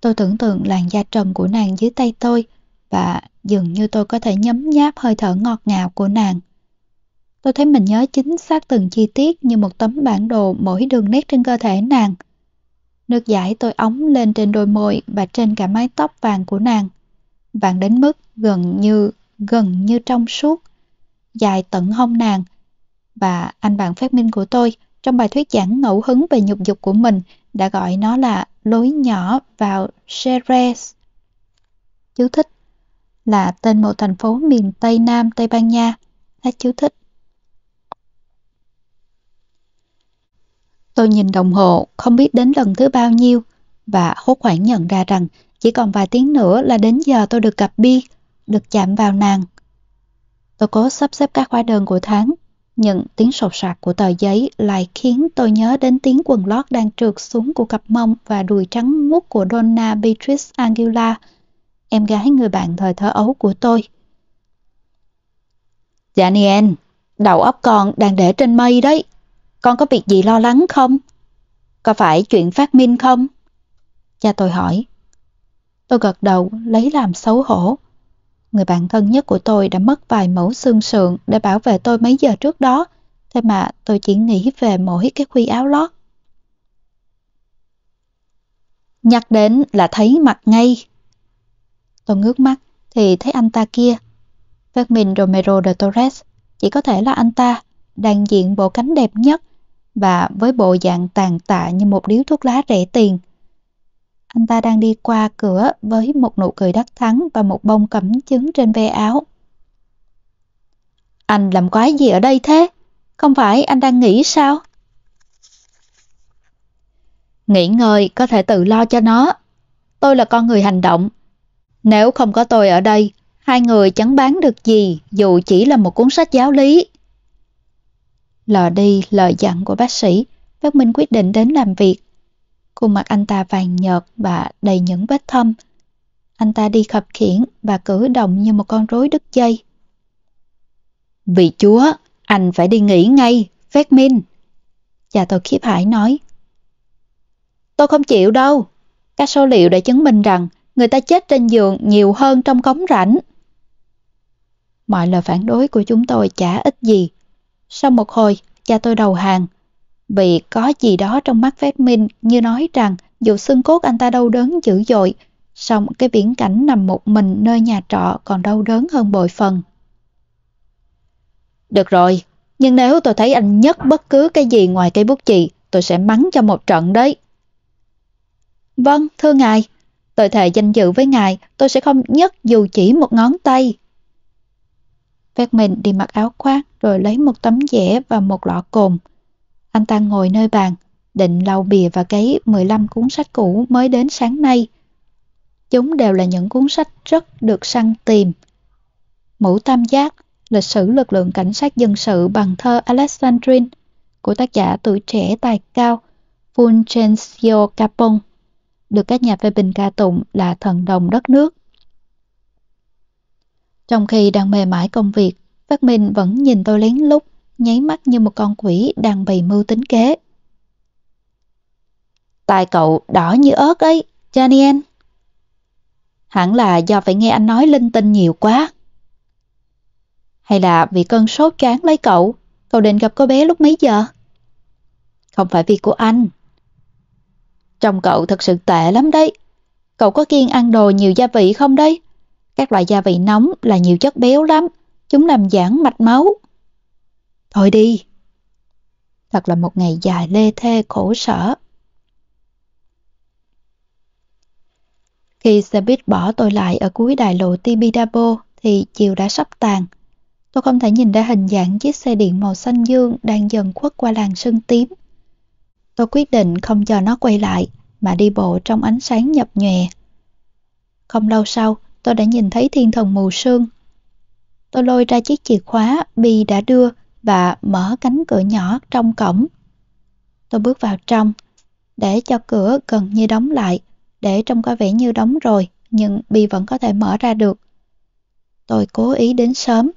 Tôi tưởng tượng làn da trần của nàng dưới tay tôi và dường như tôi có thể nhấm nháp hơi thở ngọt ngào của nàng. Tôi thấy mình nhớ chính xác từng chi tiết như một tấm bản đồ mỗi đường nét trên cơ thể nàng. Nước giải tôi ống lên trên đôi môi và trên cả mái tóc vàng của nàng. Vàng đến mức gần như, gần như trong suốt. Dài tận hông nàng. Và anh bạn phát minh của tôi trong bài thuyết giảng ngẫu hứng về nhục dục của mình đã gọi nó là lối nhỏ vào Ceres. Chú thích là tên một thành phố miền Tây Nam Tây Ban Nha. Hết chú thích. Tôi nhìn đồng hồ, không biết đến lần thứ bao nhiêu, và hốt hoảng nhận ra rằng chỉ còn vài tiếng nữa là đến giờ tôi được gặp Bi, được chạm vào nàng. Tôi cố sắp xếp các hóa đơn của tháng, những tiếng sột soạt của tờ giấy lại khiến tôi nhớ đến tiếng quần lót đang trượt xuống của cặp mông và đùi trắng muốt của Donna Beatrice Angela, em gái người bạn thời thơ ấu của tôi. Daniel, đầu óc con đang để trên mây đấy. Con có việc gì lo lắng không? Có phải chuyện phát minh không? Cha tôi hỏi. Tôi gật đầu lấy làm xấu hổ. Người bạn thân nhất của tôi đã mất vài mẫu xương sườn để bảo vệ tôi mấy giờ trước đó, thế mà tôi chỉ nghĩ về mỗi cái khuy áo lót. Nhắc đến là thấy mặt ngay. Tôi ngước mắt thì thấy anh ta kia. Fermin Romero de Torres chỉ có thể là anh ta, đang diện bộ cánh đẹp nhất và với bộ dạng tàn tạ như một điếu thuốc lá rẻ tiền. Anh ta đang đi qua cửa với một nụ cười đắc thắng và một bông cẩm chứng trên ve áo. Anh làm quái gì ở đây thế? Không phải anh đang nghĩ sao? Nghỉ ngơi có thể tự lo cho nó. Tôi là con người hành động. Nếu không có tôi ở đây, hai người chẳng bán được gì dù chỉ là một cuốn sách giáo lý. Lò đi lời dặn của bác sĩ, Phát Minh quyết định đến làm việc. Khuôn mặt anh ta vàng nhợt và đầy những vết thâm. Anh ta đi khập khiển và cử động như một con rối đứt dây. Vì chúa, anh phải đi nghỉ ngay, Phép Minh. Cha tôi khiếp hải nói. Tôi không chịu đâu. Các số liệu đã chứng minh rằng người ta chết trên giường nhiều hơn trong cống rãnh. Mọi lời phản đối của chúng tôi chả ít gì. Sau một hồi, cha tôi đầu hàng. Vì có gì đó trong mắt phép minh như nói rằng dù xương cốt anh ta đau đớn dữ dội, song cái viễn cảnh nằm một mình nơi nhà trọ còn đau đớn hơn bội phần. Được rồi, nhưng nếu tôi thấy anh nhất bất cứ cái gì ngoài cây bút chì, tôi sẽ mắng cho một trận đấy. Vâng, thưa ngài. Tôi thề danh dự với ngài, tôi sẽ không nhấc dù chỉ một ngón tay. Phép mình đi mặc áo khoác rồi lấy một tấm dẻ và một lọ cồn. Anh ta ngồi nơi bàn, định lau bìa và cấy 15 cuốn sách cũ mới đến sáng nay. Chúng đều là những cuốn sách rất được săn tìm. Mũ tam giác, lịch sử lực lượng cảnh sát dân sự bằng thơ Alexandrine của tác giả tuổi trẻ tài cao Fulgencio Capon, được các nhà phê bình ca tụng là thần đồng đất nước. Trong khi đang mê mãi công việc, Phát Minh vẫn nhìn tôi lén lút, nháy mắt như một con quỷ đang bày mưu tính kế. Tài cậu đỏ như ớt ấy, Daniel. Hẳn là do phải nghe anh nói linh tinh nhiều quá. Hay là vì cơn sốt choáng lấy cậu, cậu định gặp cô bé lúc mấy giờ? Không phải vì của anh. Trong cậu thật sự tệ lắm đấy. Cậu có kiêng ăn đồ nhiều gia vị không đấy? Các loại gia vị nóng là nhiều chất béo lắm. Chúng làm giãn mạch máu. Thôi đi. Thật là một ngày dài lê thê khổ sở. Khi xe buýt bỏ tôi lại ở cuối đại lộ Tibidabo thì chiều đã sắp tàn. Tôi không thể nhìn ra hình dạng chiếc xe điện màu xanh dương đang dần khuất qua làng sương tím. Tôi quyết định không cho nó quay lại mà đi bộ trong ánh sáng nhập nhòe. Không lâu sau, tôi đã nhìn thấy thiên thần mù sương. Tôi lôi ra chiếc chìa khóa Bi đã đưa và mở cánh cửa nhỏ trong cổng. Tôi bước vào trong, để cho cửa gần như đóng lại, để trông có vẻ như đóng rồi, nhưng Bi vẫn có thể mở ra được. Tôi cố ý đến sớm.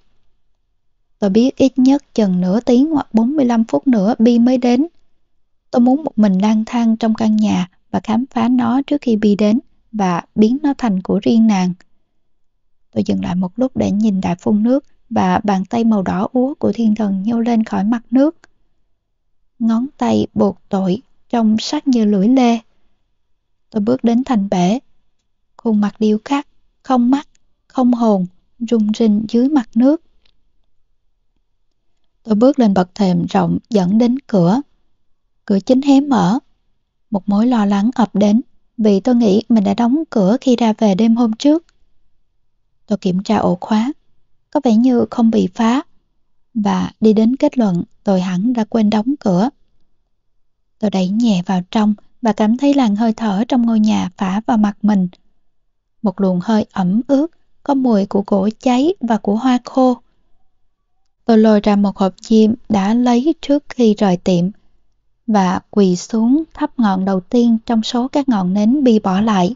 Tôi biết ít nhất chừng nửa tiếng hoặc 45 phút nữa Bi mới đến. Tôi muốn một mình lang thang trong căn nhà và khám phá nó trước khi Bi đến và biến nó thành của riêng nàng. Tôi dừng lại một lúc để nhìn đại phun nước và bàn tay màu đỏ úa của thiên thần nhô lên khỏi mặt nước. Ngón tay buộc tội, trông sắc như lưỡi lê. Tôi bước đến thành bể. Khuôn mặt điêu khắc, không mắt, không hồn, rung rinh dưới mặt nước. Tôi bước lên bậc thềm rộng dẫn đến cửa. Cửa chính hé mở. Một mối lo lắng ập đến vì tôi nghĩ mình đã đóng cửa khi ra về đêm hôm trước. Tôi kiểm tra ổ khóa, có vẻ như không bị phá và đi đến kết luận tôi hẳn đã quên đóng cửa. Tôi đẩy nhẹ vào trong và cảm thấy làn hơi thở trong ngôi nhà phả vào mặt mình. Một luồng hơi ẩm ướt, có mùi của gỗ cháy và của hoa khô. Tôi lôi ra một hộp chim đã lấy trước khi rời tiệm và quỳ xuống thắp ngọn đầu tiên trong số các ngọn nến bi bỏ lại.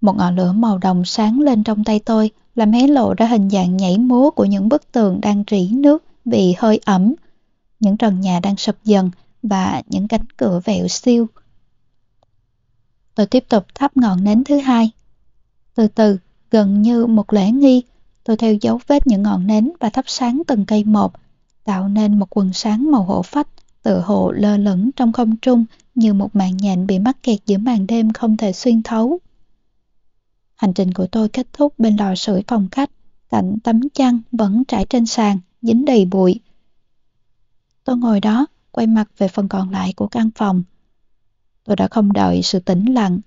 Một ngọn lửa màu đồng sáng lên trong tay tôi, làm hé lộ ra hình dạng nhảy múa của những bức tường đang rỉ nước vì hơi ẩm, những trần nhà đang sập dần và những cánh cửa vẹo siêu. Tôi tiếp tục thắp ngọn nến thứ hai. Từ từ, gần như một lễ nghi, tôi theo dấu vết những ngọn nến và thắp sáng từng cây một, tạo nên một quần sáng màu hổ phách, tự hộ lơ lửng trong không trung như một mạng nhện bị mắc kẹt giữa màn đêm không thể xuyên thấu. Hành trình của tôi kết thúc bên lò sưởi phòng khách, cạnh tấm chăn vẫn trải trên sàn, dính đầy bụi. Tôi ngồi đó, quay mặt về phần còn lại của căn phòng. Tôi đã không đợi sự tĩnh lặng,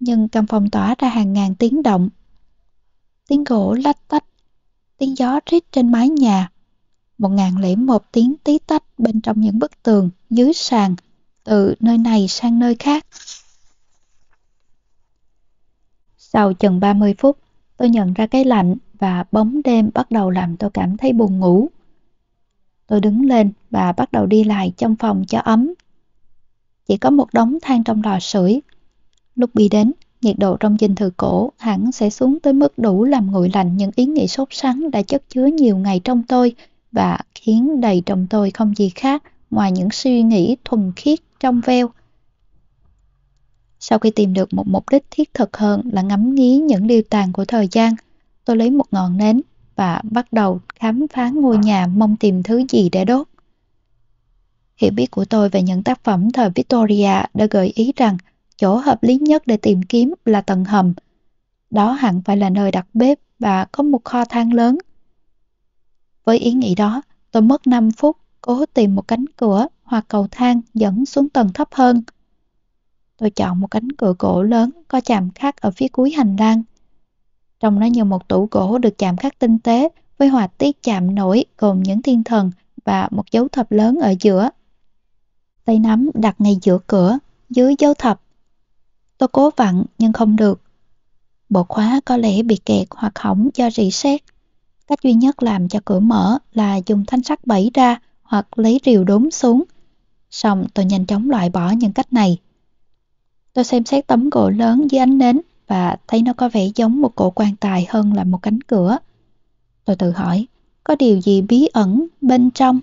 nhưng căn phòng tỏa ra hàng ngàn tiếng động. Tiếng gỗ lách tách, tiếng gió rít trên mái nhà, một ngàn lẻ một tiếng tí tách bên trong những bức tường, dưới sàn, từ nơi này sang nơi khác. Sau chừng 30 phút, tôi nhận ra cái lạnh và bóng đêm bắt đầu làm tôi cảm thấy buồn ngủ. Tôi đứng lên và bắt đầu đi lại trong phòng cho ấm. Chỉ có một đống than trong lò sưởi. Lúc bị đến, nhiệt độ trong dinh thự cổ hẳn sẽ xuống tới mức đủ làm nguội lạnh những ý nghĩ sốt sắng đã chất chứa nhiều ngày trong tôi và khiến đầy trong tôi không gì khác ngoài những suy nghĩ thuần khiết trong veo sau khi tìm được một mục đích thiết thực hơn là ngắm nghía những điều tàn của thời gian, tôi lấy một ngọn nến và bắt đầu khám phá ngôi nhà mong tìm thứ gì để đốt. Hiểu biết của tôi về những tác phẩm thời Victoria đã gợi ý rằng chỗ hợp lý nhất để tìm kiếm là tầng hầm. Đó hẳn phải là nơi đặt bếp và có một kho than lớn. Với ý nghĩ đó, tôi mất 5 phút cố tìm một cánh cửa hoặc cầu thang dẫn xuống tầng thấp hơn tôi chọn một cánh cửa gỗ lớn có chạm khắc ở phía cuối hành lang. trong nó như một tủ gỗ được chạm khắc tinh tế với họa tiết chạm nổi gồm những thiên thần và một dấu thập lớn ở giữa. Tay nắm đặt ngay giữa cửa, dưới dấu thập. Tôi cố vặn nhưng không được. Bộ khóa có lẽ bị kẹt hoặc hỏng do rỉ sét. Cách duy nhất làm cho cửa mở là dùng thanh sắt bẫy ra hoặc lấy rìu đốn xuống. Xong tôi nhanh chóng loại bỏ những cách này. Tôi xem xét tấm gỗ lớn dưới ánh nến và thấy nó có vẻ giống một cổ quan tài hơn là một cánh cửa. Tôi tự hỏi, có điều gì bí ẩn bên trong?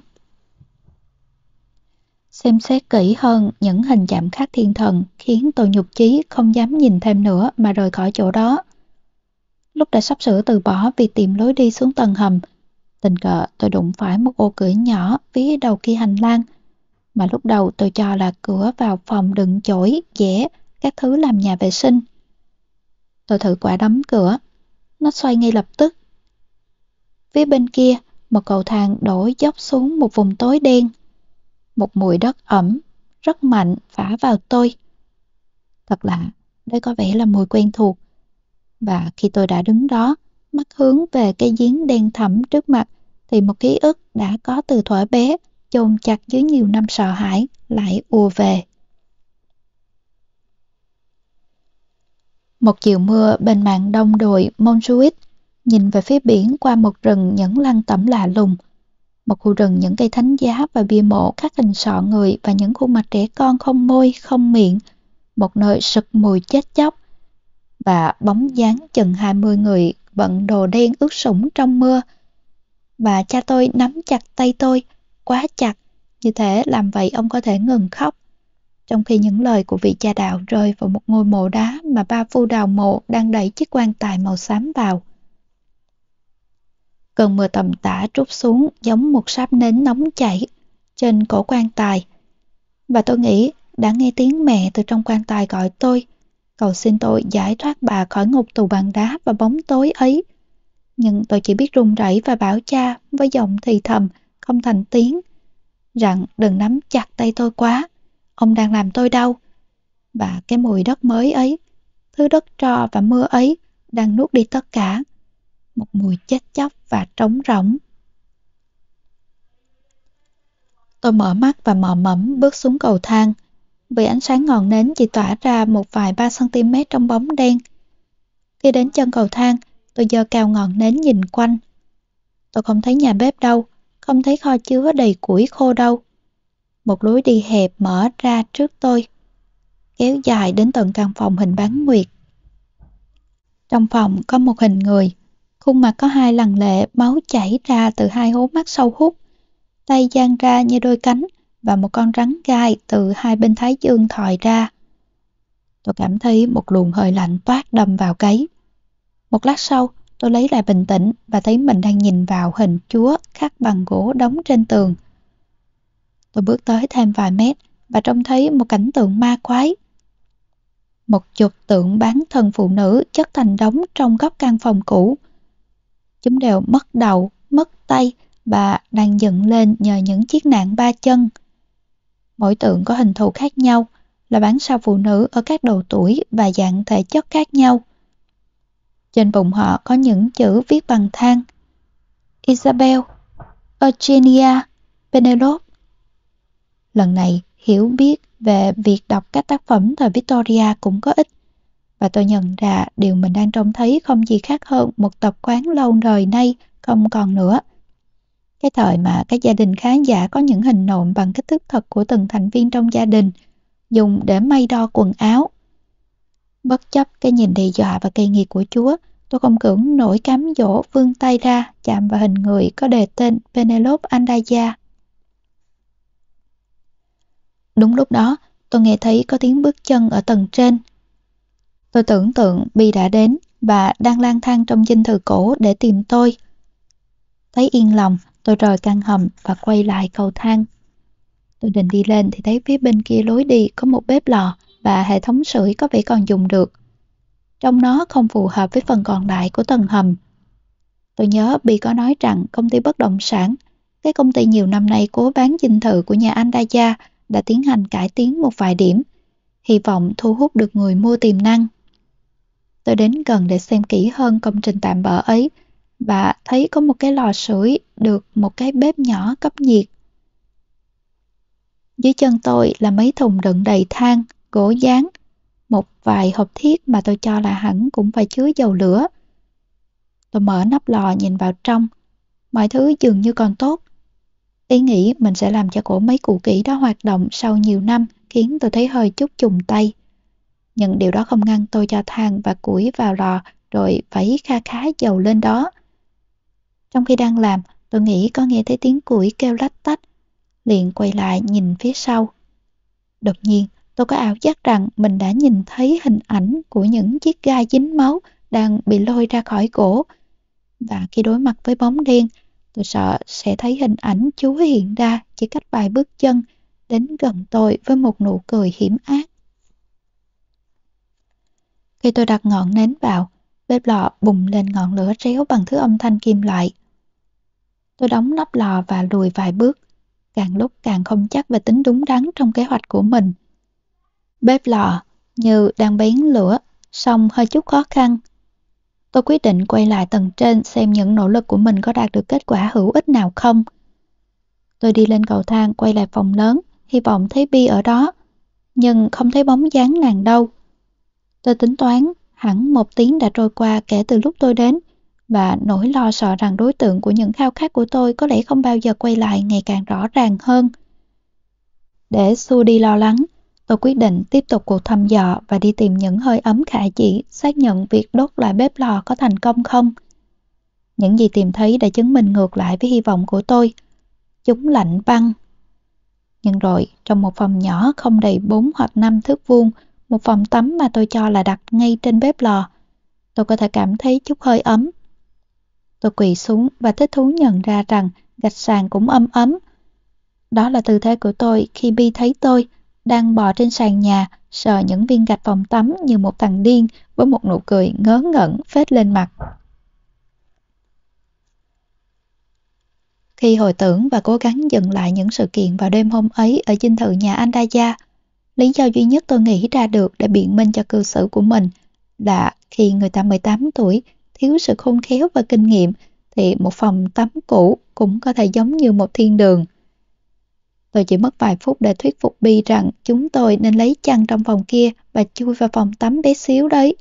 Xem xét kỹ hơn những hình chạm khắc thiên thần khiến tôi nhục chí không dám nhìn thêm nữa mà rời khỏi chỗ đó. Lúc đã sắp sửa từ bỏ vì tìm lối đi xuống tầng hầm, tình cờ tôi đụng phải một ô cửa nhỏ phía đầu kia hành lang, mà lúc đầu tôi cho là cửa vào phòng đựng chổi, dẻ, các thứ làm nhà vệ sinh. Tôi thử quả đấm cửa, nó xoay ngay lập tức. Phía bên kia, một cầu thang đổ dốc xuống một vùng tối đen. Một mùi đất ẩm, rất mạnh phả vào tôi. Thật lạ, đây có vẻ là mùi quen thuộc. Và khi tôi đã đứng đó, mắt hướng về cây giếng đen thẳm trước mặt, thì một ký ức đã có từ thuở bé, chôn chặt dưới nhiều năm sợ hãi, lại ùa về. Một chiều mưa bên mạn đông đồi Montjuic nhìn về phía biển qua một rừng những lăng tẩm lạ lùng. Một khu rừng những cây thánh giá và bia mộ các hình sọ người và những khuôn mặt trẻ con không môi, không miệng. Một nơi sực mùi chết chóc. Và bóng dáng chừng 20 người bận đồ đen ướt sũng trong mưa. Và cha tôi nắm chặt tay tôi, quá chặt, như thế làm vậy ông có thể ngừng khóc trong khi những lời của vị cha đạo rơi vào một ngôi mộ đá mà ba phu đào mộ đang đẩy chiếc quan tài màu xám vào. Cơn mưa tầm tã trút xuống giống một sáp nến nóng chảy trên cổ quan tài. Và tôi nghĩ đã nghe tiếng mẹ từ trong quan tài gọi tôi, cầu xin tôi giải thoát bà khỏi ngục tù bằng đá và bóng tối ấy. Nhưng tôi chỉ biết run rẩy và bảo cha với giọng thì thầm, không thành tiếng, rằng đừng nắm chặt tay tôi quá Ông đang làm tôi đau. Và cái mùi đất mới ấy, thứ đất tro và mưa ấy đang nuốt đi tất cả. Một mùi chết chóc và trống rỗng. Tôi mở mắt và mò mẫm bước xuống cầu thang. Vì ánh sáng ngọn nến chỉ tỏa ra một vài ba cm trong bóng đen. Khi đến chân cầu thang, tôi giơ cao ngọn nến nhìn quanh. Tôi không thấy nhà bếp đâu, không thấy kho chứa đầy củi khô đâu một lối đi hẹp mở ra trước tôi, kéo dài đến tận căn phòng hình bán nguyệt. Trong phòng có một hình người, khuôn mặt có hai lần lệ máu chảy ra từ hai hố mắt sâu hút, tay dang ra như đôi cánh và một con rắn gai từ hai bên thái dương thòi ra. Tôi cảm thấy một luồng hơi lạnh toát đâm vào gáy. Một lát sau, tôi lấy lại bình tĩnh và thấy mình đang nhìn vào hình chúa khắc bằng gỗ đóng trên tường. Tôi bước tới thêm vài mét và trông thấy một cảnh tượng ma quái. Một chục tượng bán thân phụ nữ chất thành đống trong góc căn phòng cũ. Chúng đều mất đầu, mất tay và đang dựng lên nhờ những chiếc nạn ba chân. Mỗi tượng có hình thù khác nhau, là bán sao phụ nữ ở các độ tuổi và dạng thể chất khác nhau. Trên bụng họ có những chữ viết bằng than. Isabel, Eugenia, Penelope, Lần này, hiểu biết về việc đọc các tác phẩm thời Victoria cũng có ích. Và tôi nhận ra điều mình đang trông thấy không gì khác hơn một tập quán lâu đời nay không còn nữa. Cái thời mà các gia đình khán giả có những hình nộm bằng kích thước thật của từng thành viên trong gia đình, dùng để may đo quần áo. Bất chấp cái nhìn đầy dọa và cây nghiệt của Chúa, tôi không cưỡng nổi cám dỗ vươn tay ra chạm vào hình người có đề tên Penelope Andaya. Đúng lúc đó, tôi nghe thấy có tiếng bước chân ở tầng trên. Tôi tưởng tượng Bi đã đến và đang lang thang trong dinh thự cổ để tìm tôi. Thấy yên lòng, tôi rời căn hầm và quay lại cầu thang. Tôi định đi lên thì thấy phía bên kia lối đi có một bếp lò và hệ thống sưởi có vẻ còn dùng được. Trong nó không phù hợp với phần còn lại của tầng hầm. Tôi nhớ Bi có nói rằng công ty bất động sản, cái công ty nhiều năm nay cố bán dinh thự của nhà Andaya đã tiến hành cải tiến một vài điểm. hy vọng thu hút được người mua tiềm năng. Tôi đến gần để xem kỹ hơn công trình tạm bỡ ấy và thấy có một cái lò sưởi được một cái bếp nhỏ cấp nhiệt. Dưới chân tôi là mấy thùng đựng đầy than, gỗ dán, một vài hộp thiết mà tôi cho là hẳn cũng phải chứa dầu lửa. Tôi mở nắp lò nhìn vào trong, mọi thứ dường như còn tốt. Ý nghĩ mình sẽ làm cho cổ mấy cụ kỹ đó hoạt động sau nhiều năm khiến tôi thấy hơi chút trùng tay. Nhưng điều đó không ngăn tôi cho than và củi vào lò rồi vẫy kha khá dầu lên đó. Trong khi đang làm, tôi nghĩ có nghe thấy tiếng củi kêu lách tách, liền quay lại nhìn phía sau. Đột nhiên, tôi có ảo giác rằng mình đã nhìn thấy hình ảnh của những chiếc gai dính máu đang bị lôi ra khỏi cổ. Và khi đối mặt với bóng đen, tôi sợ sẽ thấy hình ảnh chú hiện ra chỉ cách vài bước chân đến gần tôi với một nụ cười hiểm ác. Khi tôi đặt ngọn nến vào, bếp lò bùng lên ngọn lửa réo bằng thứ âm thanh kim loại. Tôi đóng nắp lò và lùi vài bước, càng lúc càng không chắc về tính đúng đắn trong kế hoạch của mình. Bếp lò như đang bén lửa, song hơi chút khó khăn. Tôi quyết định quay lại tầng trên xem những nỗ lực của mình có đạt được kết quả hữu ích nào không. Tôi đi lên cầu thang quay lại phòng lớn, hy vọng thấy Bi ở đó, nhưng không thấy bóng dáng nàng đâu. Tôi tính toán, hẳn một tiếng đã trôi qua kể từ lúc tôi đến, và nỗi lo sợ rằng đối tượng của những khao khát của tôi có lẽ không bao giờ quay lại ngày càng rõ ràng hơn. Để xua đi lo lắng, tôi quyết định tiếp tục cuộc thăm dò và đi tìm những hơi ấm khả chỉ xác nhận việc đốt lại bếp lò có thành công không. Những gì tìm thấy đã chứng minh ngược lại với hy vọng của tôi. Chúng lạnh băng. Nhưng rồi, trong một phòng nhỏ không đầy 4 hoặc 5 thước vuông, một phòng tắm mà tôi cho là đặt ngay trên bếp lò, tôi có thể cảm thấy chút hơi ấm Tôi quỳ xuống và thích thú nhận ra rằng gạch sàn cũng ấm ấm. Đó là tư thế của tôi khi Bi thấy tôi đang bò trên sàn nhà sờ những viên gạch phòng tắm như một thằng điên với một nụ cười ngớ ngẩn phết lên mặt. Khi hồi tưởng và cố gắng dừng lại những sự kiện vào đêm hôm ấy ở dinh thự nhà Andaya, lý do duy nhất tôi nghĩ ra được để biện minh cho cư xử của mình là khi người ta 18 tuổi thiếu sự khôn khéo và kinh nghiệm thì một phòng tắm cũ cũng có thể giống như một thiên đường. Tôi chỉ mất vài phút để thuyết phục Bi rằng chúng tôi nên lấy chăn trong phòng kia và chui vào phòng tắm bé xíu đấy.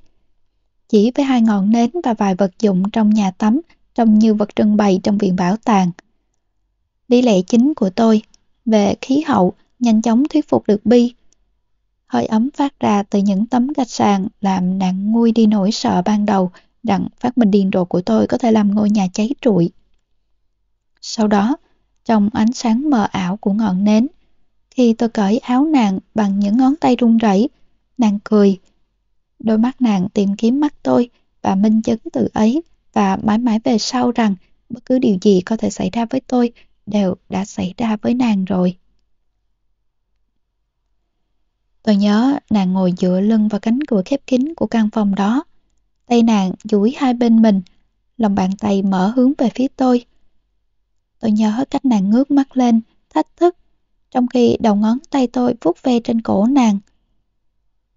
Chỉ với hai ngọn nến và vài vật dụng trong nhà tắm trông như vật trưng bày trong viện bảo tàng. Lý lẽ chính của tôi về khí hậu nhanh chóng thuyết phục được Bi. Hơi ấm phát ra từ những tấm gạch sàn làm nàng nguôi đi nỗi sợ ban đầu rằng phát minh điên rồ của tôi có thể làm ngôi nhà cháy trụi. Sau đó, trong ánh sáng mờ ảo của ngọn nến, khi tôi cởi áo nàng bằng những ngón tay run rẩy, nàng cười. Đôi mắt nàng tìm kiếm mắt tôi và minh chứng từ ấy và mãi mãi về sau rằng bất cứ điều gì có thể xảy ra với tôi đều đã xảy ra với nàng rồi. Tôi nhớ nàng ngồi dựa lưng vào cánh cửa khép kín của căn phòng đó. Tay nàng duỗi hai bên mình, lòng bàn tay mở hướng về phía tôi. Tôi nhớ cách nàng ngước mắt lên, thách thức, trong khi đầu ngón tay tôi vuốt ve trên cổ nàng.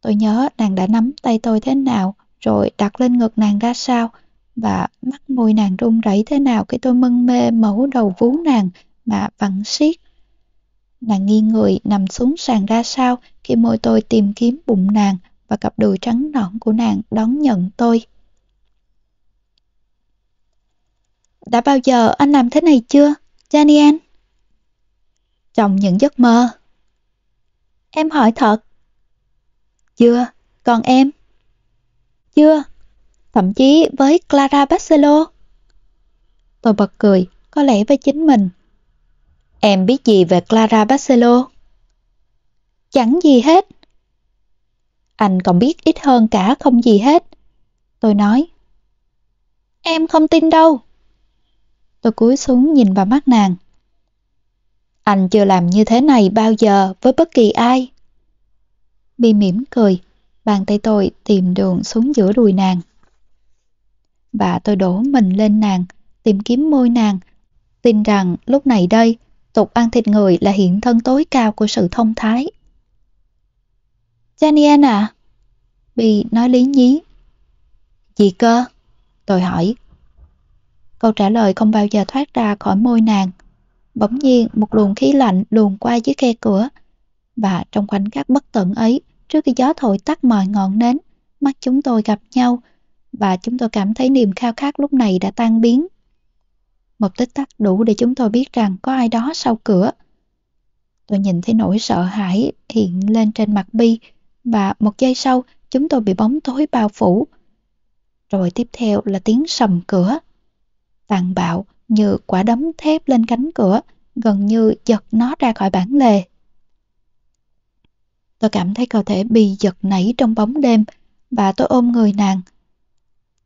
Tôi nhớ nàng đã nắm tay tôi thế nào, rồi đặt lên ngực nàng ra sao, và mắt môi nàng run rẩy thế nào khi tôi mân mê mẫu đầu vú nàng mà vặn siết. Nàng nghiêng người nằm xuống sàn ra sao khi môi tôi tìm kiếm bụng nàng và cặp đùi trắng nõn của nàng đón nhận tôi. Đã bao giờ anh làm thế này chưa, Daniel? Trong những giấc mơ. Em hỏi thật. Chưa, còn em? Chưa, thậm chí với Clara Barcelo. Tôi bật cười, có lẽ với chính mình. Em biết gì về Clara Barcelo? Chẳng gì hết. Anh còn biết ít hơn cả không gì hết. Tôi nói. Em không tin đâu. Tôi cúi xuống nhìn vào mắt nàng. Anh chưa làm như thế này bao giờ với bất kỳ ai. Bi mỉm cười, bàn tay tôi tìm đường xuống giữa đùi nàng. Và tôi đổ mình lên nàng, tìm kiếm môi nàng, tin rằng lúc này đây, tục ăn thịt người là hiện thân tối cao của sự thông thái. Janien à? Bi nói lý nhí. Gì cơ? Tôi hỏi. Câu trả lời không bao giờ thoát ra khỏi môi nàng. Bỗng nhiên một luồng khí lạnh luồn qua dưới khe cửa. Và trong khoảnh khắc bất tận ấy, trước khi gió thổi tắt mọi ngọn nến, mắt chúng tôi gặp nhau và chúng tôi cảm thấy niềm khao khát lúc này đã tan biến. Một tích tắc đủ để chúng tôi biết rằng có ai đó sau cửa. Tôi nhìn thấy nỗi sợ hãi hiện lên trên mặt Bi và một giây sau chúng tôi bị bóng tối bao phủ. Rồi tiếp theo là tiếng sầm cửa. Tàn bạo như quả đấm thép lên cánh cửa, gần như giật nó ra khỏi bản lề. Tôi cảm thấy cơ thể bị giật nảy trong bóng đêm và tôi ôm người nàng.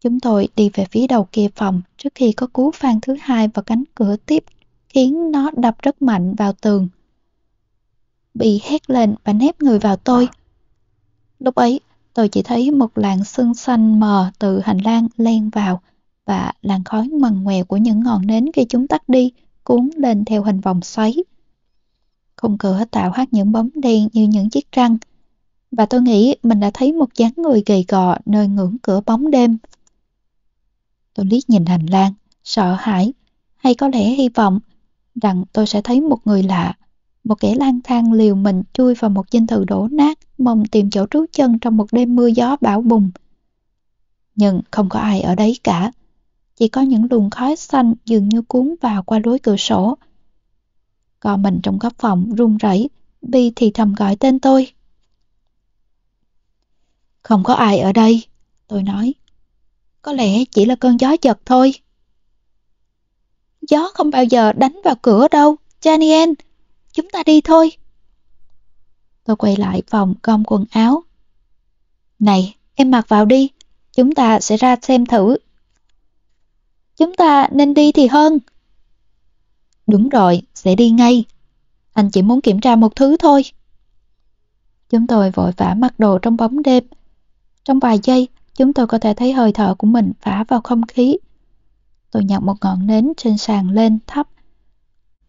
Chúng tôi đi về phía đầu kia phòng trước khi có cú phan thứ hai vào cánh cửa tiếp khiến nó đập rất mạnh vào tường. Bị hét lên và nép người vào tôi. Lúc ấy, tôi chỉ thấy một làn sương xanh mờ từ hành lang len vào và làn khói mằn ngoèo của những ngọn nến khi chúng tắt đi cuốn lên theo hình vòng xoáy. Khung cửa tạo hát những bóng đen như những chiếc răng và tôi nghĩ mình đã thấy một dáng người gầy gò nơi ngưỡng cửa bóng đêm. Tôi liếc nhìn hành lang, sợ hãi, hay có lẽ hy vọng rằng tôi sẽ thấy một người lạ, một kẻ lang thang liều mình chui vào một dinh thự đổ nát, mong tìm chỗ trú chân trong một đêm mưa gió bão bùng. Nhưng không có ai ở đấy cả, chỉ có những luồng khói xanh dường như cuốn vào qua lối cửa sổ. Còn mình trong góc phòng run rẩy, Bi thì thầm gọi tên tôi. Không có ai ở đây, tôi nói. Có lẽ chỉ là cơn gió giật thôi. Gió không bao giờ đánh vào cửa đâu, Daniel. Chúng ta đi thôi. Tôi quay lại phòng gom quần áo. Này, em mặc vào đi. Chúng ta sẽ ra xem thử. Chúng ta nên đi thì hơn. Đúng rồi, sẽ đi ngay. Anh chỉ muốn kiểm tra một thứ thôi. Chúng tôi vội vã mặc đồ trong bóng đêm. Trong vài giây, chúng tôi có thể thấy hơi thở của mình phả vào không khí. Tôi nhặt một ngọn nến trên sàn lên thấp.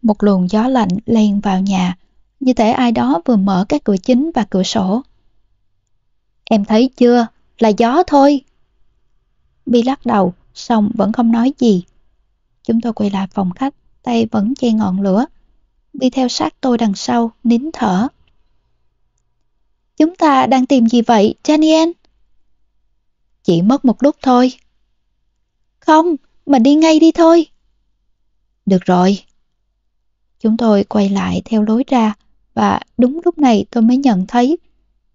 Một luồng gió lạnh len vào nhà, như thể ai đó vừa mở các cửa chính và cửa sổ. Em thấy chưa, là gió thôi. Bi lắc đầu, xong vẫn không nói gì. Chúng tôi quay lại phòng khách, tay vẫn che ngọn lửa. Đi theo sát tôi đằng sau, nín thở. Chúng ta đang tìm gì vậy, Daniel? Chỉ mất một lúc thôi. Không, mình đi ngay đi thôi. Được rồi. Chúng tôi quay lại theo lối ra và đúng lúc này tôi mới nhận thấy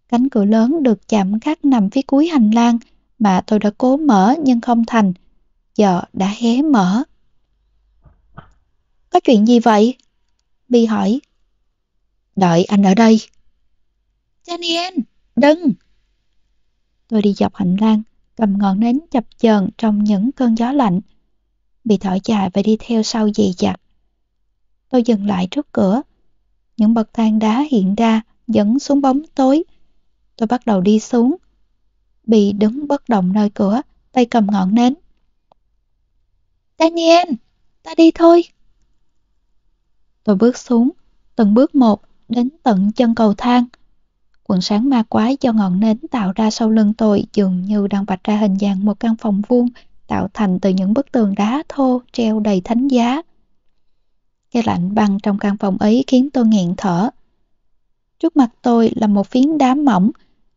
cánh cửa lớn được chạm khắc nằm phía cuối hành lang mà tôi đã cố mở nhưng không thành. Giờ đã hé mở. Có chuyện gì vậy? Bi hỏi. Đợi anh ở đây. Daniel, đừng! Tôi đi dọc hành lang, cầm ngọn nến chập chờn trong những cơn gió lạnh. Bị thở dài và đi theo sau dì dặt. Tôi dừng lại trước cửa. Những bậc thang đá hiện ra dẫn xuống bóng tối. Tôi bắt đầu đi xuống. Bị đứng bất động nơi cửa, tay cầm ngọn nến. Daniel, ta đi thôi. Tôi bước xuống, từng bước một, đến tận chân cầu thang. Quần sáng ma quái do ngọn nến tạo ra sau lưng tôi dường như đang vạch ra hình dạng một căn phòng vuông tạo thành từ những bức tường đá thô treo đầy thánh giá. Cái lạnh băng trong căn phòng ấy khiến tôi nghẹn thở. Trước mặt tôi là một phiến đá mỏng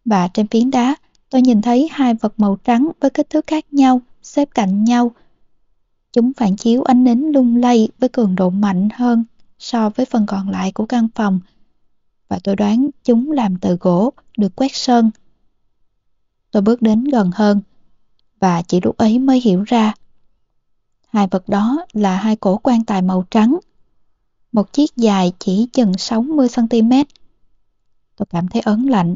và trên phiến đá tôi nhìn thấy hai vật màu trắng với kích thước khác nhau xếp cạnh nhau. Chúng phản chiếu ánh nến lung lay với cường độ mạnh hơn so với phần còn lại của căn phòng và tôi đoán chúng làm từ gỗ, được quét sơn. Tôi bước đến gần hơn, và chỉ lúc ấy mới hiểu ra. Hai vật đó là hai cổ quan tài màu trắng, một chiếc dài chỉ chừng 60cm. Tôi cảm thấy ớn lạnh.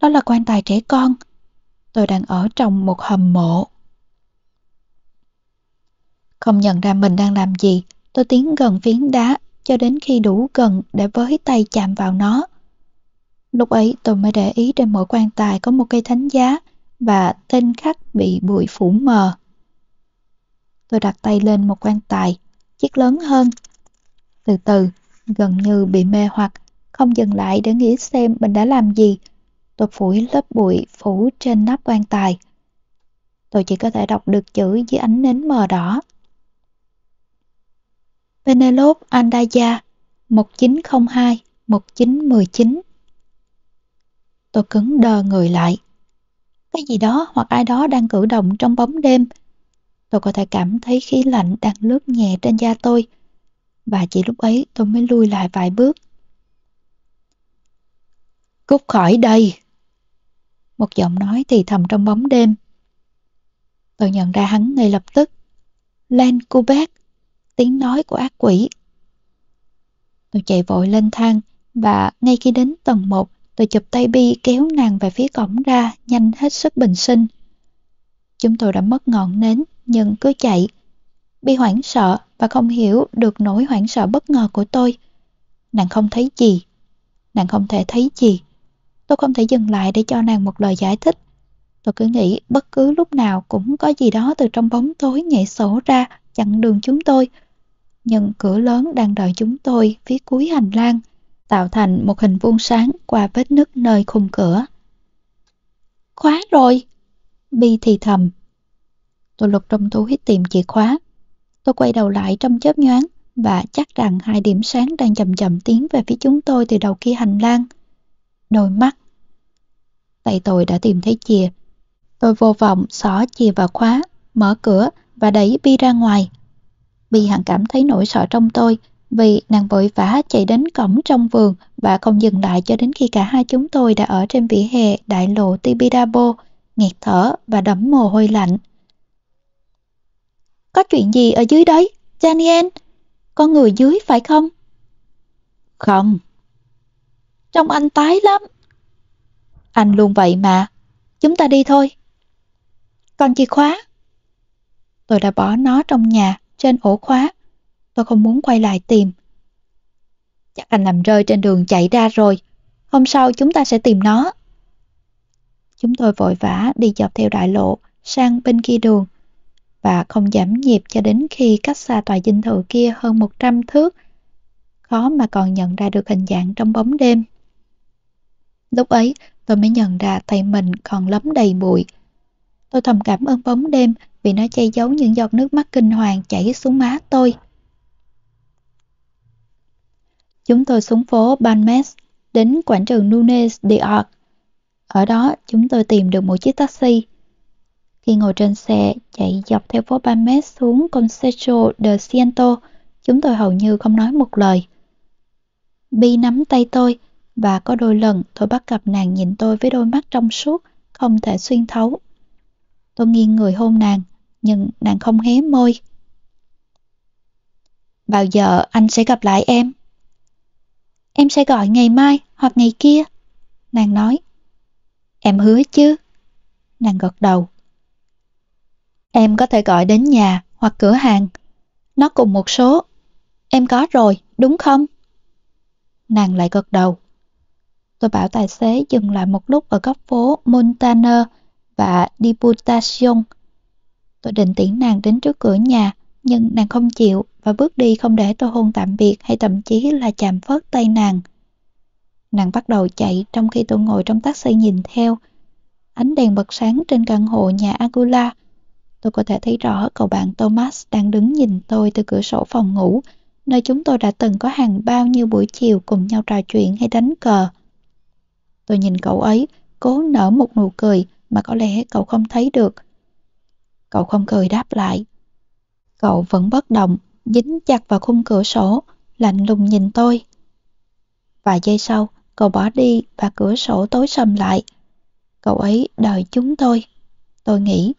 Đó là quan tài trẻ con. Tôi đang ở trong một hầm mộ. Không nhận ra mình đang làm gì, tôi tiến gần phiến đá cho đến khi đủ gần để với tay chạm vào nó. Lúc ấy tôi mới để ý trên mỗi quan tài có một cây thánh giá và tên khắc bị bụi phủ mờ. Tôi đặt tay lên một quan tài, chiếc lớn hơn. Từ từ, gần như bị mê hoặc, không dừng lại để nghĩ xem mình đã làm gì. Tôi phủi lớp bụi phủ trên nắp quan tài. Tôi chỉ có thể đọc được chữ dưới ánh nến mờ đỏ. Penelope Andaya 1902-1919 Tôi cứng đờ người lại. Cái gì đó hoặc ai đó đang cử động trong bóng đêm. Tôi có thể cảm thấy khí lạnh đang lướt nhẹ trên da tôi. Và chỉ lúc ấy tôi mới lui lại vài bước. Cút khỏi đây! Một giọng nói thì thầm trong bóng đêm. Tôi nhận ra hắn ngay lập tức. Len Kubek tiếng nói của ác quỷ. Tôi chạy vội lên thang và ngay khi đến tầng 1, tôi chụp tay Bi kéo nàng về phía cổng ra, nhanh hết sức bình sinh. Chúng tôi đã mất ngọn nến, nhưng cứ chạy. Bi hoảng sợ và không hiểu được nỗi hoảng sợ bất ngờ của tôi. Nàng không thấy gì. Nàng không thể thấy gì. Tôi không thể dừng lại để cho nàng một lời giải thích. Tôi cứ nghĩ bất cứ lúc nào cũng có gì đó từ trong bóng tối nhảy sổ ra chặn đường chúng tôi. Nhưng cửa lớn đang đợi chúng tôi phía cuối hành lang, tạo thành một hình vuông sáng qua vết nứt nơi khung cửa. Khóa rồi! Bi thì thầm. Tôi lục trong túi tìm chìa khóa. Tôi quay đầu lại trong chớp nhoáng và chắc rằng hai điểm sáng đang chậm chậm tiến về phía chúng tôi từ đầu kia hành lang. Đôi mắt. Tay tôi đã tìm thấy chìa. Tôi vô vọng xỏ chìa vào khóa, mở cửa và đẩy Bi ra ngoài. Bi hẳn cảm thấy nỗi sợ trong tôi vì nàng vội vã chạy đến cổng trong vườn và không dừng lại cho đến khi cả hai chúng tôi đã ở trên vỉa hè đại lộ Tibidabo, nghẹt thở và đẫm mồ hôi lạnh. Có chuyện gì ở dưới đấy, Daniel? Có người dưới phải không? Không. Trông anh tái lắm. Anh luôn vậy mà. Chúng ta đi thôi. Còn chìa khóa? Tôi đã bỏ nó trong nhà, trên ổ khóa. Tôi không muốn quay lại tìm. Chắc anh làm rơi trên đường chạy ra rồi. Hôm sau chúng ta sẽ tìm nó. Chúng tôi vội vã đi dọc theo đại lộ sang bên kia đường và không giảm nhịp cho đến khi cách xa tòa dinh thự kia hơn 100 thước. Khó mà còn nhận ra được hình dạng trong bóng đêm. Lúc ấy, tôi mới nhận ra tay mình còn lấm đầy bụi. Tôi thầm cảm ơn bóng đêm vì nó che giấu những giọt nước mắt kinh hoàng chảy xuống má tôi. Chúng tôi xuống phố Banmes, đến quảng trường Nunes de Arc. Ở đó, chúng tôi tìm được một chiếc taxi. Khi ngồi trên xe chạy dọc theo phố Banmes xuống Concejo de Ciento, chúng tôi hầu như không nói một lời. Bi nắm tay tôi, và có đôi lần tôi bắt gặp nàng nhìn tôi với đôi mắt trong suốt, không thể xuyên thấu. Tôi nghiêng người hôn nàng, nhưng nàng không hé môi. Bao giờ anh sẽ gặp lại em? Em sẽ gọi ngày mai hoặc ngày kia. Nàng nói. Em hứa chứ? Nàng gật đầu. Em có thể gọi đến nhà hoặc cửa hàng. Nó cùng một số. Em có rồi, đúng không? Nàng lại gật đầu. Tôi bảo tài xế dừng lại một lúc ở góc phố Montana và Diputación. Tôi định tiễn nàng đến trước cửa nhà, nhưng nàng không chịu và bước đi không để tôi hôn tạm biệt hay thậm chí là chạm phớt tay nàng. Nàng bắt đầu chạy trong khi tôi ngồi trong taxi nhìn theo. Ánh đèn bật sáng trên căn hộ nhà Agula. Tôi có thể thấy rõ cậu bạn Thomas đang đứng nhìn tôi từ cửa sổ phòng ngủ, nơi chúng tôi đã từng có hàng bao nhiêu buổi chiều cùng nhau trò chuyện hay đánh cờ. Tôi nhìn cậu ấy, cố nở một nụ cười mà có lẽ cậu không thấy được. Cậu không cười đáp lại. Cậu vẫn bất động, dính chặt vào khung cửa sổ, lạnh lùng nhìn tôi. Vài giây sau, cậu bỏ đi và cửa sổ tối sầm lại. Cậu ấy đợi chúng tôi. Tôi nghĩ